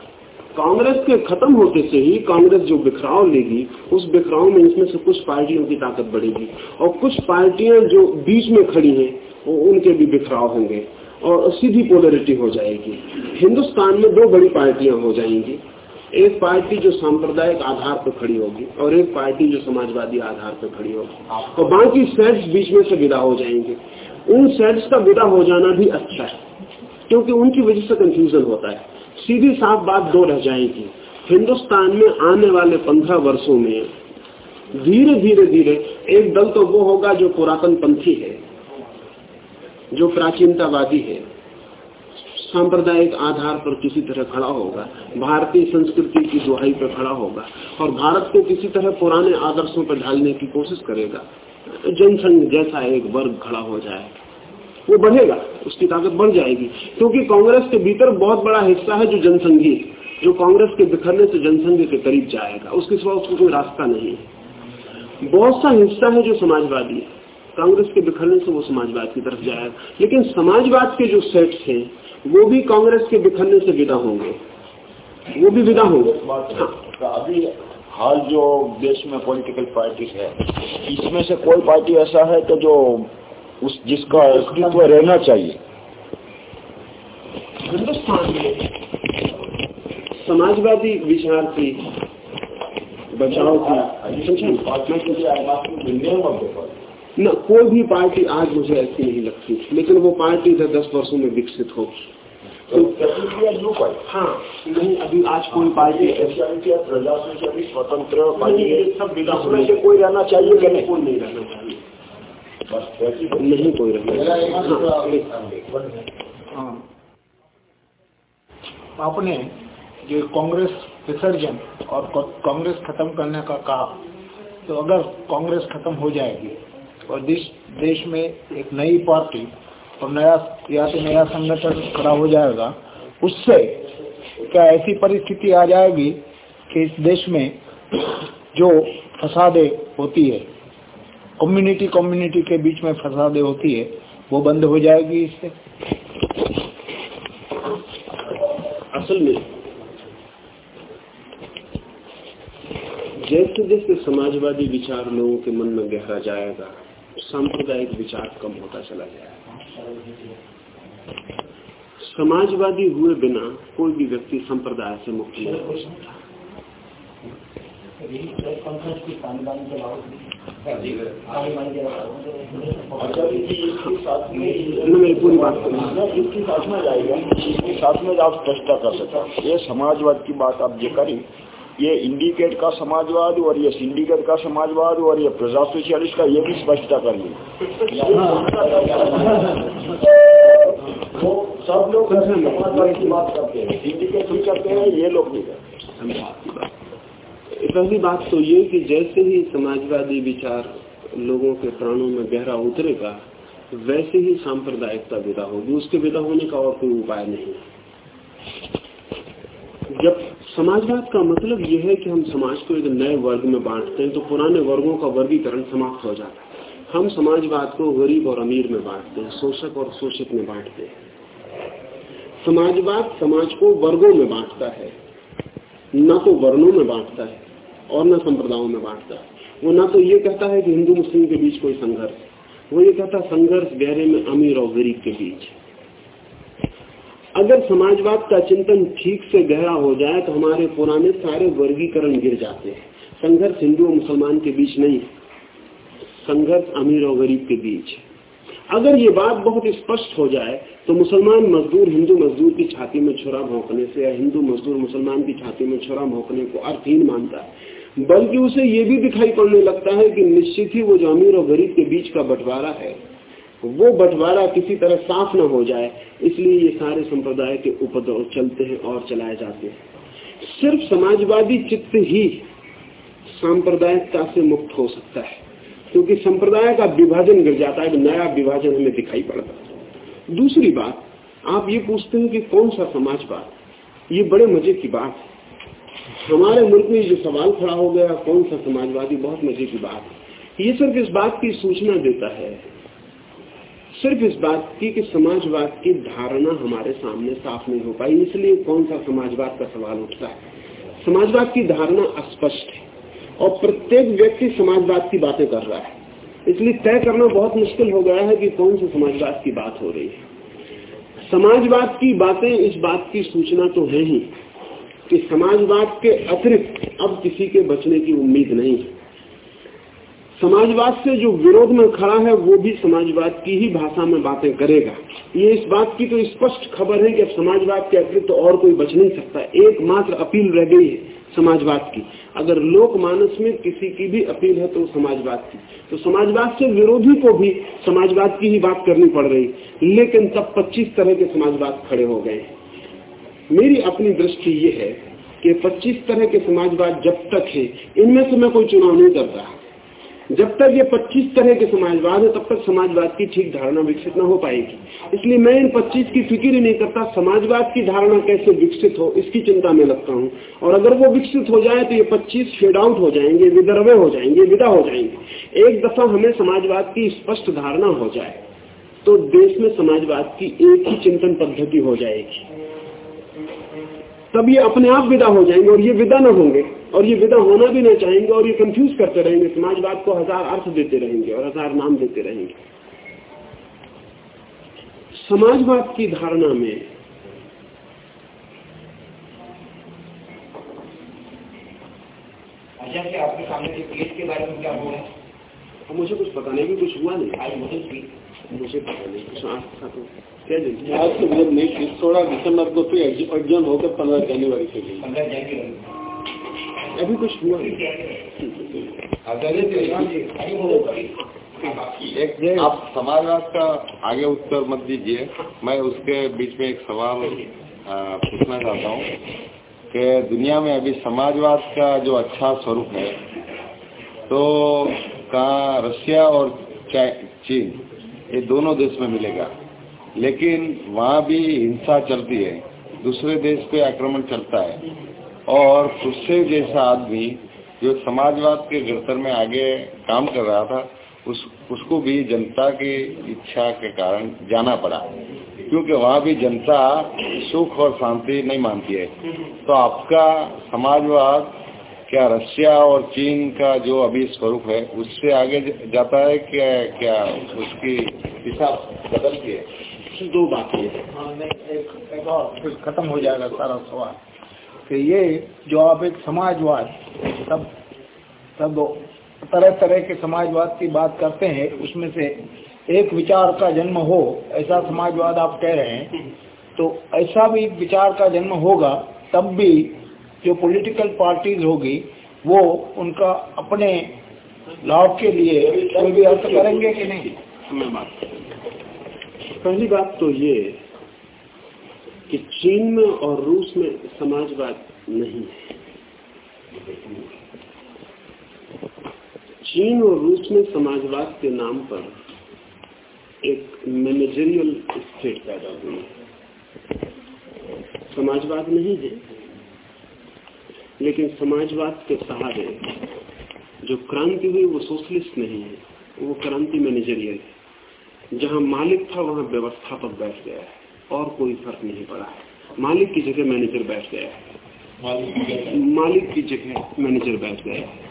कांग्रेस के खत्म होते से ही कांग्रेस जो बिखराव लेगी उस बिखराव में इसमें से कुछ पार्टियों की ताकत बढ़ेगी। और कुछ पार्टियाँ जो बीच में खड़ी हैं उनके भी बिखराव होंगे और सीधी पोलरिटी हो जाएगी। हिंदुस्तान में दो बड़ी पार्टियाँ हो जाएँगी। एक पार्टी जो सांप्रदायिक आधार पर खड़ी होगी और एक पार्टी जो समाजवादी आधार पर खड़ी होगी। और बाकी सेट्स बीच में से विदा हो जाएँगे। उन सेट्स का विदा हो जाना भी अच्छा है, क्योंकि उनकी वजह से कंफ्यूजन होता है। सीधी साफ़ बात दो रह जाएगी। हिंदुस्तान में आने वाले पंद्रह वर्षों में धीरे धीरे धीरे एक दल तो वो होगा जो पुरातन पंथी है, जो प्राचीनतावादी है। सांप्रदायिक आधार पर किसी तरह खड़ा होगा, भारतीय संस्कृति की दुहाई पर खड़ा होगा, और भारत को किसी तरह पुराने आदर्शों पर ढालने की कोशिश करेगा। जनसंघ जैसा एक वर्ग खड़ा हो जाए वो बढ़ेगा उसकी ताकत बढ़ जाएगी। क्योंकि कांग्रेस के भीतर बहुत बड़ा हिस्सा है जो जनसंघी जो कांग्रेस के बिखरने से जनसंघ के करीब जाएगा उसके सिवा उसको कोई रास्ता नहीं है। बहुत सा हिस्सा है जो समाजवादी है कांग्रेस के बिखरने से वो समाजवाद की तरफ़ जाएगा। लेकिन समाजवाद के जो सेट्स हैं वो भी कांग्रेस के बिखरने से विदा होंगे। वो भी विदा होंगे। हाँ। तो अभी हाल जो देश में पॉलिटिकल पार्टी है इसमें से कोई पार्टी ऐसा है कि जो उस, जिसका अस्तित्व रहना चाहिए? हिंदुस्तान में समाजवादी विचार की बचाव की न, कोई भी पार्टी आज मुझे ऐसी नहीं लगती, लेकिन वो पार्टी दस दस वर्षों में विकसित होगी तो हाँ नहीं अभी आज कोई पार्टी प्रजा स्वतंत्र पार्टी। सब विदा उसमें से कोई रहना चाहिए कि नहीं? कोई नहीं रहना चाहिए। बस नहीं कोई रहना हाँ आपने जो कांग्रेस विसर्जन और कांग्रेस खत्म करने का कहा। तो अगर कांग्रेस खत्म हो जाएगी और देश देश में एक नई पार्टी और नया, या तो नया संगठन खड़ा हो जाएगा। उससे क्या ऐसी परिस्थिति आ जाएगी कि इस देश में जो फसादे होती है कम्युनिटी कम्युनिटी के बीच में फसादे होती है, वो बंद हो जाएगी इससे? असल में, जैसे जैसे समाजवादी विचार लोगों के मन में गहरा जाएगा सांप्रदायिक विचार कम होता चला जाएगा। समाजवादी हुए बिना कोई भी व्यक्ति संप्रदाय से मुक्त नहीं हो सकता मेरी पूरी बात इसकी साथ में जाएगा इसके साथ में आप स्पष्टता कर सकते ये समाजवाद की बात आप जो करी ये इंडिकेट का समाजवाद और ये सिंडिकेट का समाजवाद और ये प्रजा सोशलिस्ट का ये भी स्पष्टता कर ली। तो सब लोग समाजवाद की बात करते हैं सिंडिकेट भी करते हैं ये लोग भी करते हैं। पहली बात तो ये कि जैसे ही समाजवादी विचार लोगों के प्राणों में गहरा उतरेगा वैसे ही सांप्रदायिकता विदा होगी। उसके विदा होने का और कोई उपाय नहीं। जब समाजवाद का मतलब यह है कि हम समाज को एक नए वर्ग में बांटते हैं तो पुराने वर्गों का वर्गीकरण समाप्त हो जाता है। हम समाजवाद को गरीब और अमीर में बांटते हैं, शोषक और शोषित में बांटते हैं। समाजवाद समाज को वर्गों में बांटता है, न तो वर्णों में बांटता है और न संप्रदायों में बांटता है। वो ना तो ये कहता है कि हिंदू मुस्लिम के बीच कोई संघर्ष वो ये कहता संघर्ष गहरे में अमीर और गरीब के बीच अगर समाजवाद का चिंतन ठीक से गहरा हो जाए तो हमारे पुराने सारे वर्गीकरण गिर जाते हैं। संघर्ष हिंदू और मुसलमान के बीच नहीं, संघर्ष अमीर और गरीब के बीच। अगर ये बात बहुत स्पष्ट हो जाए तो मुसलमान मजदूर हिंदू मजदूर की छाती में छुरा भोंकने से या हिंदू मजदूर मुसलमान की छाती में छुरा भोंकने को अर्थहीन मानता है। बल्कि उसे ये भी दिखाई पड़ने लगता है कि निश्चित ही वो जो अमीर और गरीब के बीच का बंटवारा है वो बंटवारा किसी तरह साफ़ न हो जाए, इसलिए ये सारे संप्रदाय के उपद्रव चलते हैं और चलाए जाते हैं। सिर्फ़ समाजवादी चित्त ही सांप्रदायिकता से मुक्त हो सकता है, क्योंकि संप्रदाय का विभाजन गिर जाता है नया विभाजन हमें दिखाई पड़ता है। दूसरी बात, आप ये पूछते हैं कि कौन सा समाजवाद? ये बड़े मज़े की बात है। हमारे मुल्क में जो सवाल खड़ा हो गया, कौन सा समाजवादी, बहुत मज़े की बात है। ये सिर्फ़ इस बात की सूचना देता है सिर्फ़ इस बात की कि समाजवाद की धारणा हमारे सामने साफ़ नहीं हो पाई, इसलिए कौन सा समाजवाद का सवाल उठता है? समाजवाद की धारणा अस्पष्ट है और प्रत्येक व्यक्ति समाजवाद की बातें कर रहा है। इसलिए तय करना बहुत मुश्किल हो गया है कि कौन से समाजवाद की बात हो रही है। समाजवाद की बातें, इस बात की सूचना तो है ही कि समाजवाद के अतिरिक्त अब किसी के बचने की उम्मीद नहीं है। समाजवाद से जो विरोध में खड़ा है, वो भी समाजवाद की ही भाषा में बातें करेगा। ये इस बात की तो स्पष्ट खबर है कि अब समाजवाद के अतिरिक्त तो और कोई बच नहीं सकता। एकमात्र अपील रह गई है समाजवाद की। अगर लोकमानस में किसी की भी अपील है तो समाजवाद की। तो समाजवाद से विरोधी को भी समाजवाद की ही बात करनी पड़ रही। लेकिन तब 25 तरह के समाजवाद खड़े हो गए मेरी अपनी दृष्टि ये है कि 25 तरह के समाजवाद जब तक है, इनमें से मैं कोई चुनाव नहीं कर रहा। जब तक ये 25 तरह के समाजवाद है, तब तक समाजवाद की ठीक धारणा विकसित न हो पाएगी। इसलिए मैं इन 25 की फ़िक्र ही नहीं करता, समाजवाद की धारणा कैसे विकसित हो, इसकी चिंता में लगता हूँ। और अगर वो विकसित हो जाए तो ये 25 फेड आउट हो जाएँगे, विदर्वे हो जाएँगे, विदा हो जाएँगे। एक दफ़ा हमें समाजवाद की स्पष्ट धारणा हो जाए तो देश में समाजवाद की एक ही चिंतन पद्धति हो जाएगी। तब ये अपने आप विदा हो जाएँगे और ये विदा न होंगे। और ये विदा होना भी नहीं चाहेंगे और ये कंफ्यूज करते रहेंगे समाजवाद को हज़ार अर्थ देते रहेंगे और हज़ार नाम देते रहेंगे। समाजवाद की धारणा में अच्छा आपके सामने केस के बारे में क्या बोला मुझे कुछ पता नहीं भी कुछ हुआ नहीं। आज मुझे मुझे पता नहीं कुछ आज तो क्या आज तो मतलब नहीं सोलह दिसंबर को फिर एग्ज़ाम होकर पंद्रह जनवरी के लिए पंद्रह जनवरी। अभी कुछ हुआ एक आप समाजवाद का आगे उत्तर मत दीजिए। मैं उसके बीच में एक सवाल पूछना चाहता हूँ कि दुनिया में अभी समाजवाद का जो अच्छा स्वरूप है तो कहा रशिया और चीन ये दोनों देश में मिलेगा। लेकिन वहाँ भी हिंसा चलती है दूसरे देश पे आक्रमण चलता है। और उससे जैसा आदमी जो समाजवाद के घर में आगे काम कर रहा था उस उसको भी जनता की इच्छा के कारण जाना पड़ा। क्योंकि वहाँ भी जनता सुख और शांति नहीं मानती है। तो आपका समाजवाद क्या रशिया और चीन का जो अभी स्वरूप है उससे आगे जाता है क्या क्या उसकी दिशा बदलती है? दो बातें हाँ, खत्म हो जाएगा सारा सवाल। कि ये जो आप एक समाजवाद सब सब तरह तरह के समाजवाद की बात करते हैं उसमें से एक विचार का जन्म हो ऐसा समाजवाद आप कह रहे हैं तो ऐसा भी विचार का जन्म होगा तब भी जो पॉलिटिकल पार्टीज़ होगी वो उनका अपने लाभ के लिए कोई भी अर्थ करेंगे कि नहीं? पहली बात तो ये कि चीन में और रूस में समाजवाद नहीं है। चीन और रूस में समाजवाद के नाम पर एक मैनेजरियल स्टेट पैदा हुई। है समाजवाद नहीं है, लेकिन समाजवाद के सहारे जो क्रांति हुई, वो सोशलिस्ट नहीं है, वो क्रांति मैनेजरियल है। जहाँ मालिक था, वहाँ व्यवस्थापक बैठ गया है। और कोई फ़र्क नहीं पड़ा। मालिक की जगह मैनेजर बैठ गया। है मालिक की जगह मैनेजर बैठ गया। है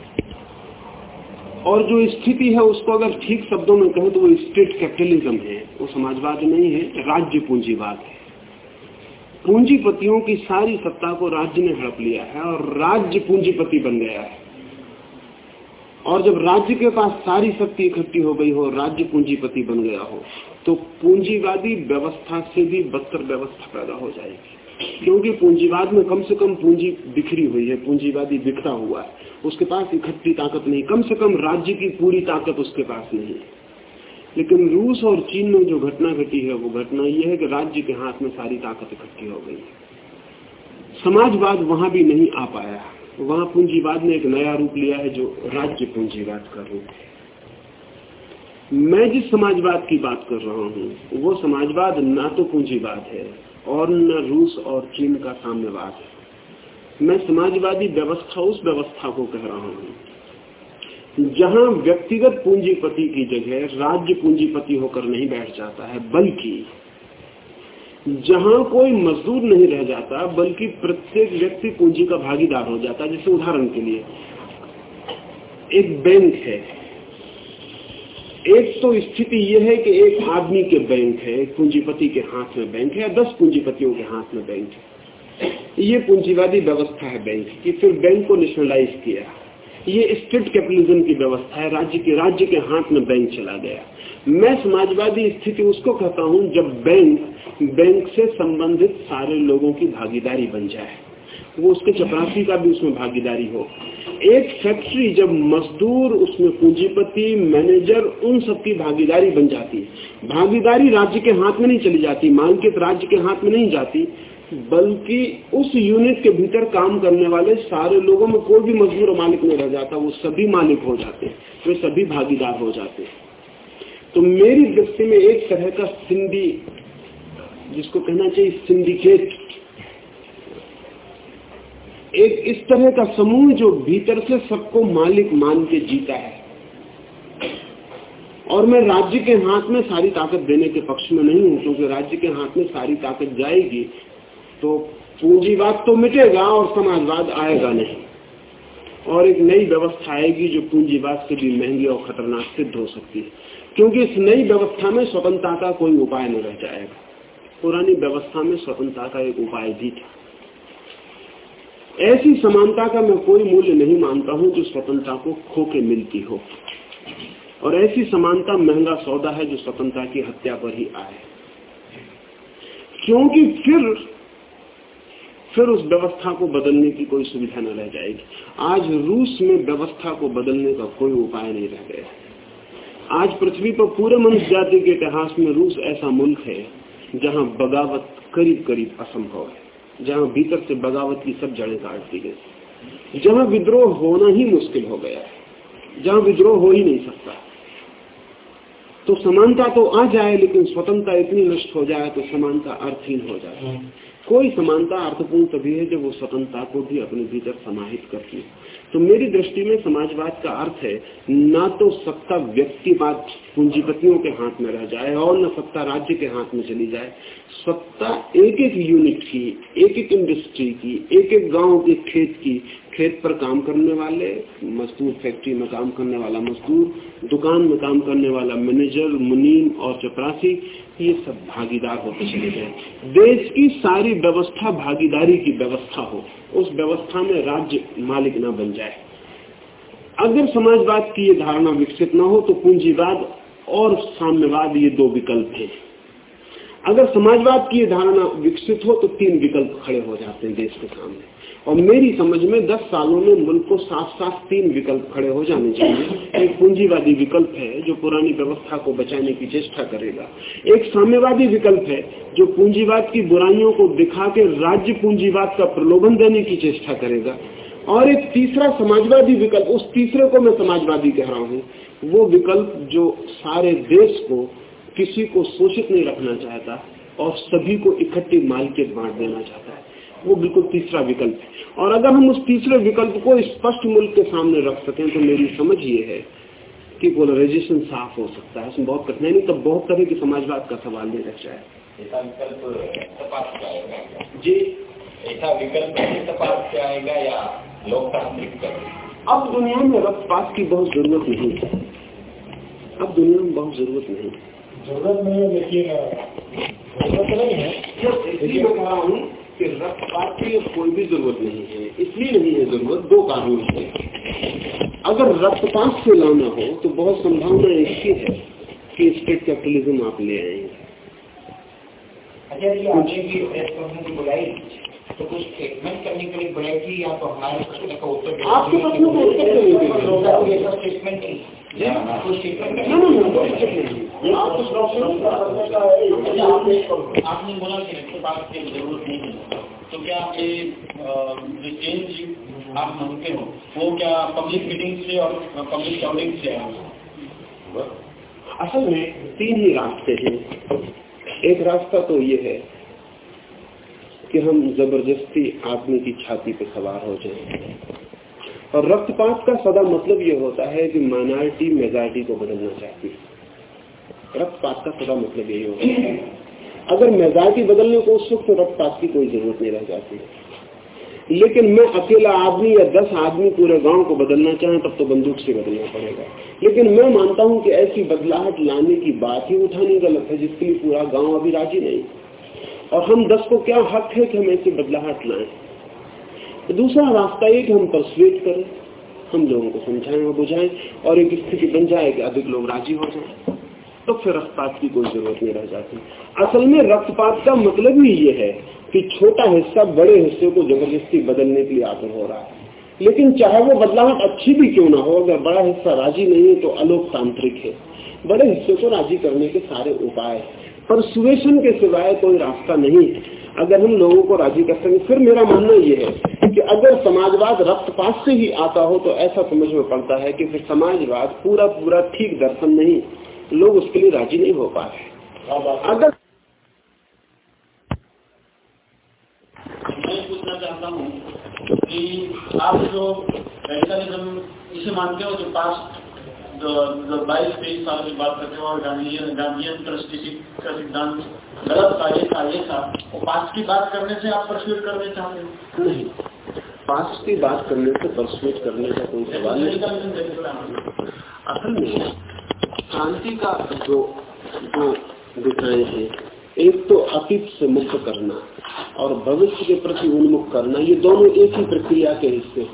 और जो स्थिति है उसको अगर ठीक शब्दों में कहें तो वो स्टेट कैपिटलिज्म है। वो समाजवाद नहीं है राज्य पूंजीवाद है। पूंजीपतियों की सारी सत्ता को राज्य ने हड़प लिया है और राज्य पूंजीपति बन गया है। और जब राज्य के पास सारी शक्ति इकट्ठी हो गई हो राज्य पूंजीपति बन गया हो तो पूंजीवादी व्यवस्था से भी बदतर व्यवस्था पैदा हो जाएगी। क्योंकि पूंजीवाद में कम से कम पूंजी बिखरी हुई है, पूंजीवादी बिखरा हुआ है। उसके पास इकट्ठी ताकत नहीं, कम से कम राज्य की पूरी ताकत उसके पास नहीं है। लेकिन रूस और चीन में जो घटना घटी है, वो घटना यह है कि राज्य के हाथ में सारी ताकत इकट्ठी हो गई समाजवाद वहाँ भी नहीं आ पाया। वहाँ पूंजीवाद ने एक नया रूप लिया है, जो राज्य पूंजीवाद का रूप है। मैं जिस समाजवाद की बात कर रहा हूँ, वो समाजवाद ना तो पूंजीवाद है और न रूस और चीन का साम्यवाद है। मैं समाजवादी व्यवस्था, उस व्यवस्था को कह रहा हूँ, जहाँ व्यक्तिगत पूंजीपति की जगह राज्य पूंजीपति होकर नहीं बैठ जाता है, बल्कि जहाँ कोई मजदूर नहीं रह जाता, बल्कि प्रत्येक व्यक्ति पूंजी का भागीदार हो जाता है, जैसे उदाहरण के लिए, एक बैंक है। एक तो स्थिति यह है कि एक आदमी के बैंक है, एक पूंजीपति के हाथ में बैंक है या दस पूंजीपतियों के हाथ में बैंक है। ये पूंजीवादी व्यवस्था है बैंक की, फिर बैंक को नेशनलाइज किया। ये स्टेट कैपिटलिज्म की व्यवस्था है, राज्य के राज्य के हाथ में बैंक चला गया। मैं समाजवादी स्थिति उसको कहता हूँ जब बैंक बैंक से संबंधित सारे लोगों की भागीदारी बन जाए। वो उसके चपरासी का भी उसमें भागीदारी हो। एक फैक्ट्री जब मजदूर, उसमें पूंजीपति, मैनेजर, उन सबकी भागीदारी बन जाती है। भागीदारी राज्य के हाथ में नहीं चली जाती मांगित राज्य के हाथ में नहीं जाती, बल्कि उस यूनिट के भीतर काम करने वाले सारे लोगों में कोई भी मजदूर मालिक नहीं रह जाता, वो सभी मालिक हो जाते वे सभी भागीदार हो जाते तो मेरी दृष्टि में एक तरह का सिंधी जिसको कहना चाहिए सिंडिकेट एक इस तरह का समूह जो भीतर से सबको मालिक मान के जीता है। और मैं राज्य के हाथ में सारी ताकत देने के पक्ष में नहीं हूँ, क्योंकि राज्य के हाथ में सारी ताकत जाएगी तो पूंजीवाद तो मिटेगा और समाजवाद आएगा नहीं। और एक नई व्यवस्था आएगी जो पूंजीवाद से भी महँगी और खतरनाक सिद्ध हो सकती है। क्योंकि इस नई व्यवस्था में स्वतंत्रता का कोई उपाय नहीं रह जाएगा। पुरानी व्यवस्था में स्वतंत्रता का एक उपाय भी था। ऐसी समानता का मैं कोई मूल्य नहीं मानता हूँ जो स्वतंत्रता को खो के मिलती हो। और ऐसी समानता महँगा सौदा है जो स्वतंत्रता की हत्या पर ही आए। क्योंकि फिर फिर उस व्यवस्था को बदलने की कोई सुविधा न रह जाएगी। आज रूस में व्यवस्था को बदलने का कोई उपाय नहीं रह गया। आज पृथ्वी पर पूरे मनुष्य जाति के इतिहास में रूस ऐसा मुल्क है जहाँ बगावत करीब करीब असंभव है। जहाँ भीतर से बगावत की सब जड़ें काट दी गई। जहाँ विद्रोह होना ही मुश्किल हो गया है, जहाँ विद्रोह हो ही नहीं सकता। तो समानता तो आ जाए, लेकिन स्वतंत्रता इतनी नष्ट हो जाए तो समानता अर्थहीन हो जाए कोई समानता अर्थपूर्ण तभी है जब वो स्वतंत्रता को भी अपने भीतर समाहित करती है। तो मेरी दृष्टि में समाजवाद का अर्थ है, ना तो सत्ता व्यक्तिवाद पूंजीपतियों के हाथ में रह जाए और न सत्ता राज्य के हाथ में चली जाए। सत्ता एक एक यूनिट की, एक एक इंडस्ट्री की, एक एक गाँव के खेत की खेत पर काम करने वाले, मजदूर फैक्ट्री में काम करने वाला मजदूर, दुकान में काम करने वाला मैनेजर मुनीम और चपरासी, ये सब भागीदार होते चले गए। देश की सारी व्यवस्था भागीदारी की व्यवस्था हो, उस व्यवस्था में राज्य मालिक न बन जाए। अगर समाजवाद की ये धारणा विकसित न हो तो पूंजीवाद और साम्यवाद ये दो विकल्प हैं। अगर समाजवाद की ये धारणा विकसित हो तो तीन विकल्प खड़े हो जाते हैं देश के सामने। और मेरी समझ में 10 सालों में मुल्क को साफ़ साफ़ तीन विकल्प खड़े हो जाने चाहिए। एक पूंजीवादी विकल्प है, जो पुरानी व्यवस्था को बचाने की चेष्टा करेगा। एक साम्यवादी विकल्प है, जो पूंजीवाद की बुराइयों को दिखा के राज्य पूंजीवाद का प्रलोभन देने की चेष्टा करेगा। और एक तीसरा समाजवादी विकल्प, उस तीसरे को मैं समाजवादी कह रहा हूँ, वो विकल्प जो सारे देश को किसी को शोषित नहीं रखना चाहता और सभी को इकट्ठी मालकियत बांट देना चाहता है। वो बिल्कुल तीसरा विकल्प है। और अगर हम उस तीसरे विकल्प को स्पष्ट मुल्क के सामने रख सकें तो मेरी समझ ये है कि पोलराइजेशन साफ़ हो सकता है। उसमें बहुत कठिनाई नहीं तब बहुत तरह की समाजवाद का सवाल नहीं रह जाए। जी। ऐसा विकल्प रक्तपात आएगा या लोकतांत्रिक अब दुनिया में रक्तपात की बहुत ज़रूरत नहीं है। अब दुनिया में बहुत ज़रूरत नहीं ज़रूरत नहीं है लेकिन ज़रूरत नहीं है कि रक्तपात की कोई भी ज़रूरत नहीं है इसलिए नहीं है ज़रूरत दो कारण से अगर रक्तपात से लाना हो तो बहुत संभावना इसकी है कि स्टेट कैपिटलिज्म आप ले आएँगे। अच्छा तो कुछ स्टेटमेंट करने के लिए बुलाई या तो हमारे प्रश्न का उत्तर आपके प्रश्न का उत्तर देने के लिए स्टेटमेंट आपने बोला कि रक्तपात की ज़रूरत नहीं है। तो क्या ये जो चेंज आप मानते हो? वो क्या पब्लिक मीटिंग से और पब्लिक शॉपिंग से असल में तीन ही रास्ते हैं। एक रास्ता तो ये है कि हम ज़बरदस्ती आदमी की छाती पे सवार हो जाए। और रक्तपात का सदा मतलब ये होता है कि माइनॉरिटी मेजॉरिटी को बदलना चाहती है। रक्तपात का सदा मतलब यही होगा। अगर मेजॉरिटी बदलने को उत्सुक तो रक्तपात की कोई ज़रूरत नहीं रह जाती। लेकिन मैं अकेला आदमी या दस आदमी पूरे गाँव को बदलना चाहें, तब तो बंदूक से बदलना पड़ेगा। लेकिन मैं मानता हूँ कि ऐसी बदलाहट लाने की बात ही उठानी गलत है, जिसके लिए पूरा गाँव अभी राज़ी नहीं। और हम दस को क्या हक है कि हम ऐसी बदलाहट लाएँ? दूसरा रास्ता ये कि हम परसुएट करें, हम लोगों को समझाएँ और बुझाएँ और एक स्थिति बन जाए कि अधिक लोग राज़ी हो जाए। तो फिर रक्तपात की कोई ज़रूरत नहीं रह जाती। असल में रक्तपात का मतलब ही ये है कि छोटा हिस्सा बड़े हिस्से को ज़बरदस्ती बदलने के लिए आतुर हो रहा है। लेकिन चाहे वो बदलाव अच्छी भी क्यों ना हो, अगर बड़ा हिस्सा राज़ी नहीं है तो अलोकतांत्रिक है। बड़े हिस्से को राज़ी करने के सारे उपाय पर सुवेशन के सिवाय कोई रास्ता नहीं अगर हम लोगों को राज़ी कर सकें, फिर मेरा मानना यह है कि अगर समाजवाद रक्तपात से ही आता हो तो ऐसा समझ में पड़ता है कि फिर समाजवाद पूरा पूरा ठीक दर्शन नहीं लोग उसके लिए राज़ी नहीं हो पा रहे अगर मैं पूछना चाहता हूँ कि आप जो कैपिटलिज्म इसे मानते हो जो पास्ट जो बाईस तेईस साल की बात करते हो और गांधीयन गांधीयन का सिद्धांत गलत था ये था ये था वो पास्ट की बात करने से आप करने चाहते हो नहीं। पास्ट की बात करने से करने का कोई सवाल नहीं। असल में क्रांति का जो जो दिखाए हैं। एक तो अतीत से मुक्त करना और भविष्य के प्रति उन्मुख करना, ये दोनों एक ही प्रक्रिया के हिस्से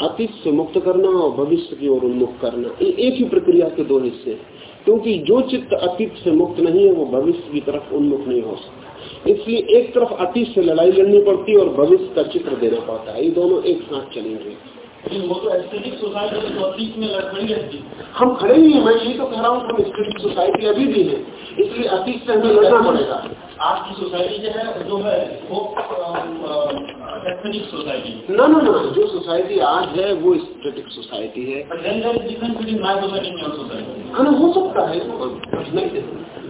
अतीत से मुक्त करना और भविष्य की ओर उन्मुख करना, ये एक ही प्रक्रिया के दो हिस्से क्योंकि जो चित्त अतीत से मुक्त नहीं है, वो भविष्य की तरफ़ उन्मुख नहीं हो सकता। इसलिए एक तरफ़ अतीत से लड़ाई लड़नी पड़ती है और भविष्य का चित्र देना पड़ता है। ये दोनों एक साथ चलेंगे। वो तो एस्थेटिक सोसाइटी तो अतीत में लड़खड़ी रहती हम खड़े ही हैं मैं यही तो कह रहा हूँ हम एस्थेटिक सोसाइटी अभी भी है इसलिए अतीत से हमें लड़ना पड़ेगा। आज की सोसाइटी जो है जो है वो एस्थेटिक सोसाइटी ना ना ना जो सोसाइटी आज है वो एस्थेटिक सोसाइटी है। हाँ हो सकता है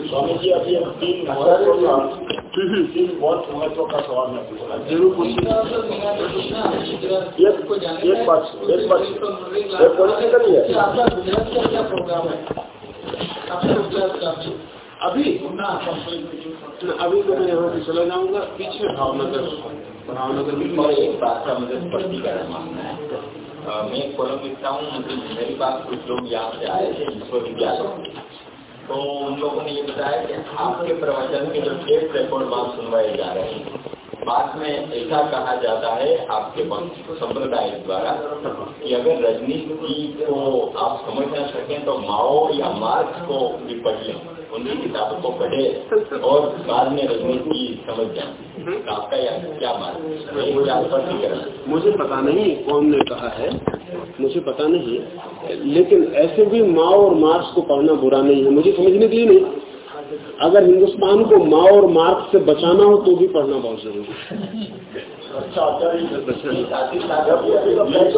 स्वामी जी अभी तीन तीन बहुत महत्व का सवाल मैं पूछना ज़रूर पूछिए। एक एक बात एक बात एक पॉलिटिकल ही है आपका गुजरात का क्या प्रोग्राम है आपका गुजरात का अभी? अभी तो मैं यहाँ से चला जाऊँगा पीछे। भावनगर भावनगर में और एक बात का मुझे स्पष्टीकरण मांगना है। मैं कॉलम लिखता हूँ मतलब मेरी बात कुछ लोग यहाँ से आए थे विश्वविद्यालय तो उन लोगों ने ये बताया कि आपके प्रवचन के जो टेप रिकॉर्ड बात सुनवाए जा रहे हैं बाद में ऐसा कहा जाता है आपके संप्रदाय द्वारा कि अगर रजनीश जी को आप समझ न सकें तो माओ या मार्क्स को भी पढ़ लें। उनकी किताबों को पढ़े और बाद में रजनीश जी समझ जाए। तो आपका या क्या स्पष्टीकरण मुझे पता नहीं कौन ने कहा है मुझे पता नहीं लेकिन ऐसे भी माओ और मार्क्स को पढ़ना बुरा नहीं है मुझे समझने के लिए नहीं। अगर हिंदुस्तान को माओ और मार्क्स से बचाना हो तो भी पढ़ना बहुत ज़रूरी है। ही में है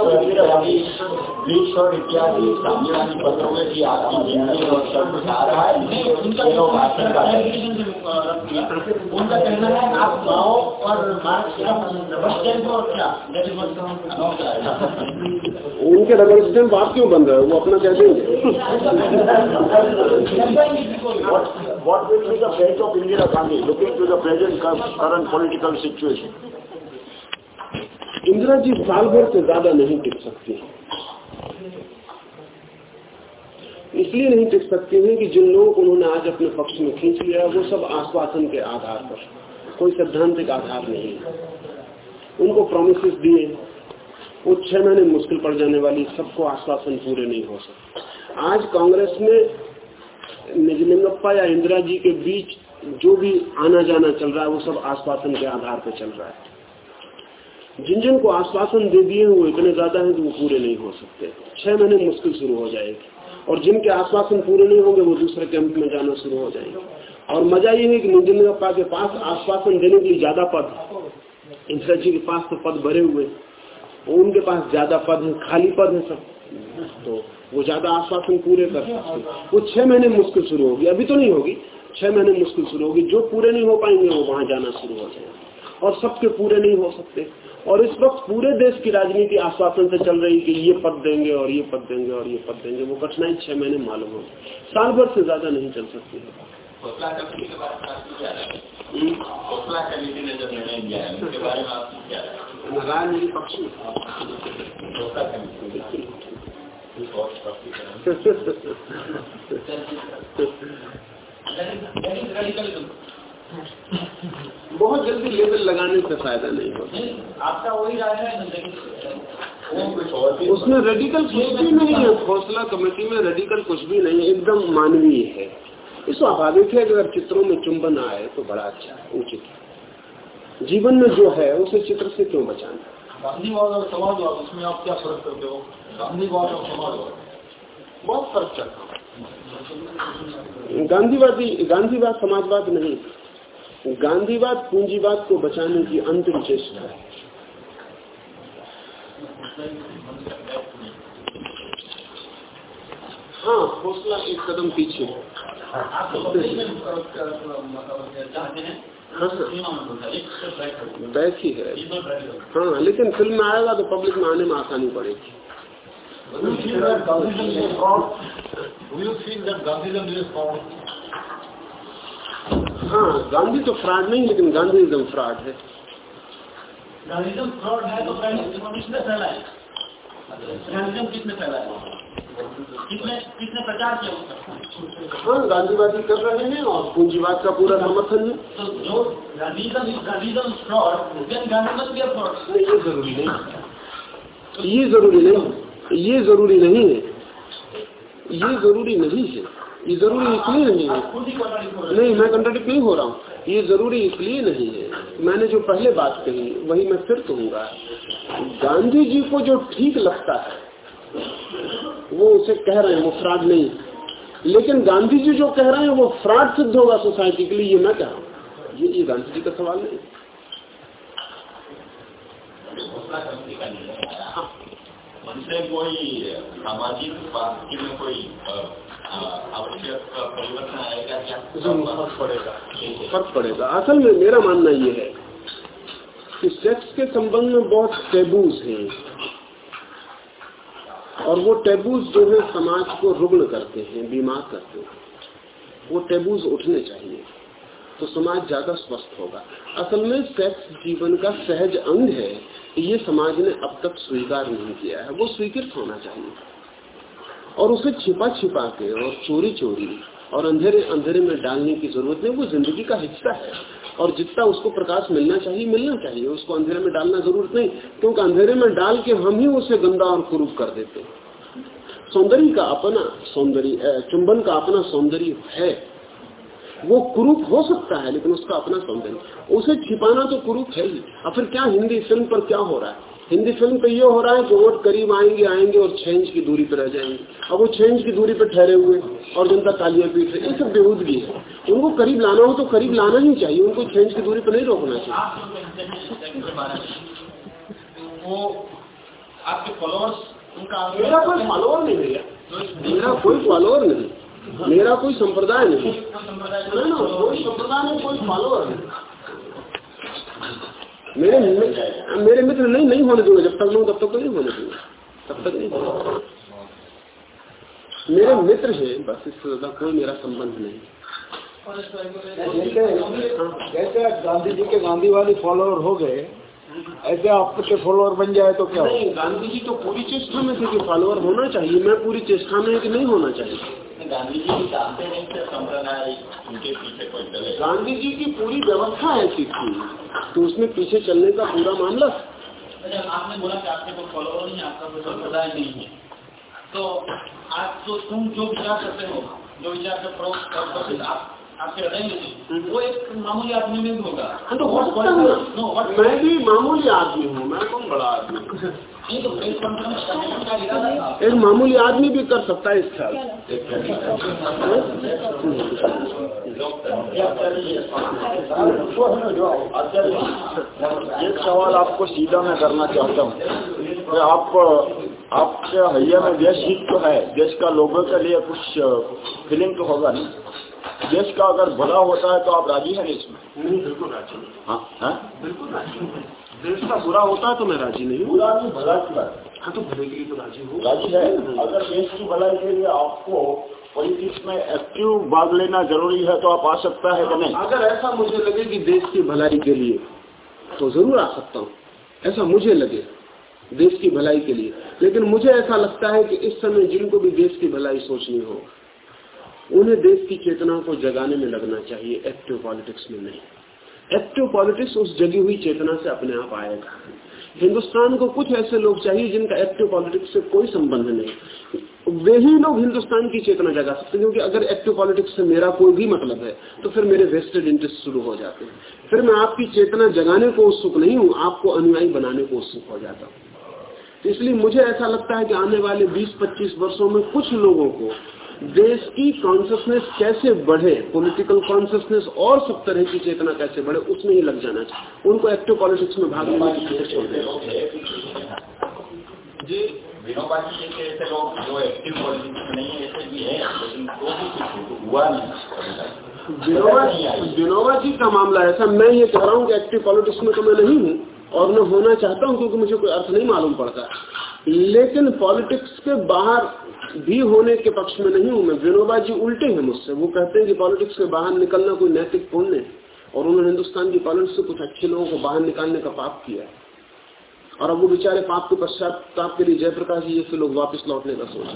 है उनका कहना है आप माओ और रबर स्टैम्प आप क्यों बन रहे हो? वो अपना कहते देंगे what will be the fate of Indira Gandhi looking to the present current political situation. Indira ji साल भर से ज़्यादा नहीं टिक सकती। इसलिए नहीं टिक सकती हैं कि जिन लोगों को उन्होंने आज अपने पक्ष में खींच लिया, वो सब आश्वासन के आधार पर, कोई सैद्धांतिक आधार नहीं। उनको प्रोमिस दिए, वो छह महीने मुश्किल पड़ जाने वाली, सबको आश्वासन पूरे नहीं हो सकते। आज कांग्रेस में निजलिंगप्पा या इंदिरा जी के बीच जो भी आना जाना चल रहा है, वो सब आश्वासन के आधार पर चल रहा है। जिन जिन को आश्वासन दे दिए वो इतने ज़्यादा हैं कि वो पूरे नहीं हो सकते। छह महीने मुश्किल शुरू हो जाएगी। और जिनके आश्वासन पूरे नहीं होंगे, वो दूसरे कैंप में जाना शुरू हो जाएँगे। और मज़ा ये है कि निजिंगप्पा के पास आश्वासन देने के लिए ज़्यादा पद इंदिरा जी के पास तो पद भरे हुए उनके पास ज़्यादा पद है, खाली पद है सब। तो वो ज़्यादा आश्वासन पूरे कर सकते वो छह महीने मुश्किल शुरू होगी। अभी तो नहीं होगी। छह महीने मुश्किल शुरू होगी। जो पूरे नहीं हो पाएँगे वो वहाँ जाना शुरू हो जाएगा। और सबके पूरे नहीं हो सकते। और इस वक्त पूरे देश की राजनीति आश्वासन से चल रही कि ये पद देंगे और ये पद देंगे और ये पद देंगे। वो कठिनाई छह महीने मालूम हो साल भर से ज़्यादा नहीं चल सकती है। राजनीति पक्ष बहुत जल्दी लेवल लगाने से फ़ायदा नहीं होता। आपका वही राय है उसमें रेडिकल कुछ भी नहीं है। हौसला कमेटी में रेडिकल कुछ भी नहीं एकदम मानवीय है। स्वाभाविक है अगर चित्रों में चुंबन आए तो बड़ा अच्छा है, उचित जीवन में जो है, उसे चित्र से क्यों बचाना? गांधीवाद और समाजवाद उसमें आप क्या फ़र्क करते हो? गांधीवाद और समाजवाद। बहुत फ़र्क चलता गांधीवादी गांधीवाद समाजवाद नहीं। गांधीवाद पूंजीवाद को बचाने की अंतिम चेष्टा है। हाँ हौसला एक कदम पीछे बैक ही। है हाँ लेकिन फ़िल्म में आएगा तो पब्लिक में आने में आसानी पड़ेगी। हाँ गांधी तो फ्रॉड नहीं, लेकिन गांधीइज्म फ्रॉड है। गांधीजम फ्रॉड है तो फैलाया? गांधीजम किसने फैलाया? किसने किसने प्रचार किया हाँ? गांधीवादी कर रहे हैं और पूंजीवाद का पूरा समर्थन है। तो जो गांधीजम गांधीजम फ्रॉड देन गांधीजम भी फ्रॉड ये ज़रूरी नहीं ये ज़रूरी नहीं ये ज़रूरी नहीं है। ये ज़रूरी नहीं है। ये ज़रूरी इसलिए नहीं है। नहीं मैं कंट्राडिक्ट नहीं हो रहा हूँ। ये ज़रूरी इसलिए नहीं है। मैंने जो पहले बात कही वही मैं फिर कहूँगा। गांधी जी को जो ठीक लगता है वो उसे कह रहे हैं वो फ्रॉड नहीं। लेकिन गांधी जी जो कह रहे हैं वो फ्रॉड सिद्ध होगा सोसाइटी के लिए ये मैं कह रहा हूँ। ये, ये गांधी जी का सवाल नहीं। उनसे कोई सामाजिक में कोई आवश्यक परिवर्तन आएगा क्या? फ़र्क पड़ेगा। फ़र्क पड़ेगा। असल में मेरा मानना ये है कि सेक्स के संबंध में बहुत टेबूज हैं। और वो टेबूज जो है समाज को रुग्ण करते हैं, बीमार करते हैं। वो टेबूज उठने चाहिए तो समाज ज़्यादा स्वस्थ होगा। असल में सेक्स जीवन का सहज अंग है ये समाज ने अब तक स्वीकार नहीं किया है। वो स्वीकृत होना चाहिए। और उसे छिपा छिपा के और चोरी चोरी और अंधेरे अंधेरे में डालने की ज़रूरत नहीं, वो ज़िंदगी का हिस्सा है। और जितना उसको प्रकाश मिलना चाहिए मिलना चाहिए। उसको अंधेरे में डालना ज़रूरत नहीं, क्योंकि अंधेरे में डाल के हम ही उसे गंदा और कुरूप कर देते सौंदर्य का अपना सौंदर्य चुंबन का अपना सौंदर्य है। वो कुरूप हो सकता है, लेकिन उसका अपना सौंदर्य। उसे छिपाना तो कुरूप है ही। फिर क्या हिंदी फ़िल्म पर क्या हो रहा है? हिंदी फ़िल्म पे ये हो रहा है कि वोट करीब आएँगे आएँगे और छह इंच की दूरी पर रह जाएँगे। अब वो छह इंच की दूरी पर ठहरे हुए और जनता तालियाँ पीट रही ये सब बेहूदगी है। उनको करीब लाना हो तो करीब लाना ही चाहिए उनको छह इंच की दूरी पर नहीं रोकना चाहिए। वो आपके फॉलोअर्स मेरा कोई फॉलोअर नहीं भैया मेरा कोई फॉलोअर नहीं मेरा कोई संप्रदाय नहीं ना कोई संप्रदाय में कोई फॉलोअर नहीं। मेरे मेरे मित्र नहीं नहीं होने दूँगा जब तक लूँ तब तक तो नहीं होने दूँगा। तब तक नहीं मेरे मित्र है बस इससे ज़्यादा कोई मेरा संबंध नहीं जैसे जैसे गांधी जी के गांधी वाली फॉलोअर हो गए ऐसे आपके फॉलोअर बन जाए तो क्या नहीं गांधी जी तो पूरी चेष्टा में थे कि फॉलोअर होना चाहिए। मैं पूरी चेष्टा में कि नहीं होना चाहिए। गांधी जी चाहते नहीं थे संप्रदाय उनके पीछे कोई चले। गांधी जी की पूरी व्यवस्था ऐसी थी तो उसमें पीछे चलने का पूरा मामला? आपने बोला कि आपके कोई फॉलोअर नहीं आपका कोई संप्रदाय नहीं है। तो आज तो तुम जो विचार करते हो जो विचार आप वो एक मामूली आदमी में भी होगा। हाँ तो हो सकता है मैं भी मामूली आदमी हूँ मैं कौन बड़ा आदमी तो एक मामूली आदमी भी कर सकता है इस ख्याल एक सवाल आपको सीधा मैं करना चाहता हूँ। कि आप आपके हैया में देश हित तो है देश का लोगों के लिए कुछ फीलिंग तो होगा नहीं? देश का अगर भला होता है तो आप राज़ी हैं इसमें नहीं बिल्कुल राज़ी हाँ हाँ? बिल्कुल राज़ी देश का बुरा होता है तो मैं राज़ी नहीं हूँ। बुरा नहीं भला की बात। हाँ तो भले के लिए तो राज़ी हूँ। राज़ी है? अगर देश की भलाई के लिए आपको पॉलिटिक्स में एक्टिव भाग लेना ज़रूरी है तो आप आ सकता है कि नहीं? अगर ऐसा मुझे लगे कि देश की भलाई के लिए तो ज़रूर आ सकता हूँ। ऐसा मुझे लगे देश की भलाई के लिए। लेकिन मुझे ऐसा लगता है कि इस समय जिनको भी देश की भलाई सोचनी हो उन्हें देश की चेतना को जगाने में लगना चाहिए। एक्टिव पॉलिटिक्स में नहीं। एक्टिव पॉलिटिक्स उस जगी हुई चेतना से अपने आप आएगा। हिंदुस्तान को कुछ ऐसे लोग चाहिए जिनका एक्टिव पॉलिटिक्स से कोई संबंध नहीं। वे ही लोग हिंदुस्तान की चेतना जगा सकते हैं, क्योंकि अगर एक्टिव पॉलिटिक्स से मेरा कोई भी मतलब है तो फिर मेरे वेस्टेड इंटरेस्ट शुरू हो जाते हैं। फिर मैं आपकी चेतना जगाने को उत्सुक नहीं हूँ, आपको अनुयायी बनाने को उत्सुक हो जाता हूँ। इसलिए मुझे ऐसा लगता है कि आने वाले 20-25 वर्षों में कुछ लोगों को देश की कॉन्सियसनेस कैसे बढ़े पॉलिटिकल कॉन्सियसनेस और सब तरह की चेतना कैसे बढ़े उसमें ही लग जाना चाहिए। उनको एक्टिव पॉलिटिक्स में भाग लेने की कोशिश छोड़ देना जी। विनोबा जी जैसे ऐसे लोग जो एक्टिव पॉलिटिक्स में नहीं है ऐसे भी है लेकिन तो विनोबा जी का मामला ऐसा मैं ये कह रहा हूँ कि एक्टिव पॉलिटिक्स में तो मैं नहीं हूँ। और मैं होना चाहता हूँ क्योंकि मुझे कोई अर्थ नहीं मालूम पड़ता। लेकिन पॉलिटिक्स के बाहर भी होने के पक्ष में नहीं हूँ मैं। विनोबा जी उल्टे हैं मुझसे। वो कहते हैं कि पॉलिटिक्स से बाहर निकलना कोई नैतिक पुण्य है। और उन्होंने हिंदुस्तान की पॉलिटिक्स से कुछ अच्छे लोगों को बाहर निकालने का पाप किया और अब वो बेचारे पाप के पश्चाताप के लिए जयप्रकाश जी जैसे लोग वापस लौटने का सोच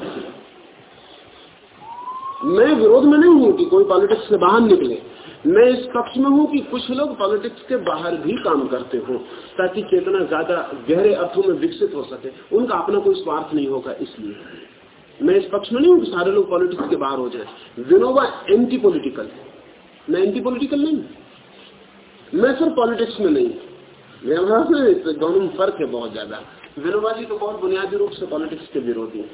मैं विरोध में नहीं हूँ कि कोई पॉलिटिक्स से बाहर निकले। मैं इस पक्ष में हूँ कि कुछ लोग पॉलिटिक्स के बाहर भी काम करते हो, ताकि चेतना ज़्यादा गहरे अर्थों में विकसित हो सके। उनका अपना कोई स्वार्थ नहीं होगा, इसलिए। मैं इस पक्ष में नहीं हूँ कि सारे लोग पॉलिटिक्स के बाहर हो जाए। विनोबा एंटी पोलिटिकल मैं एंटी पोलिटिकल नहीं मैं सिर्फ़ पॉलिटिक्स में नहीं मेरे दोनों में फ़र्क है बहुत ज़्यादा। विनोबा जी तो बहुत बुनियादी रूप से पॉलिटिक्स के विरोधी हैं।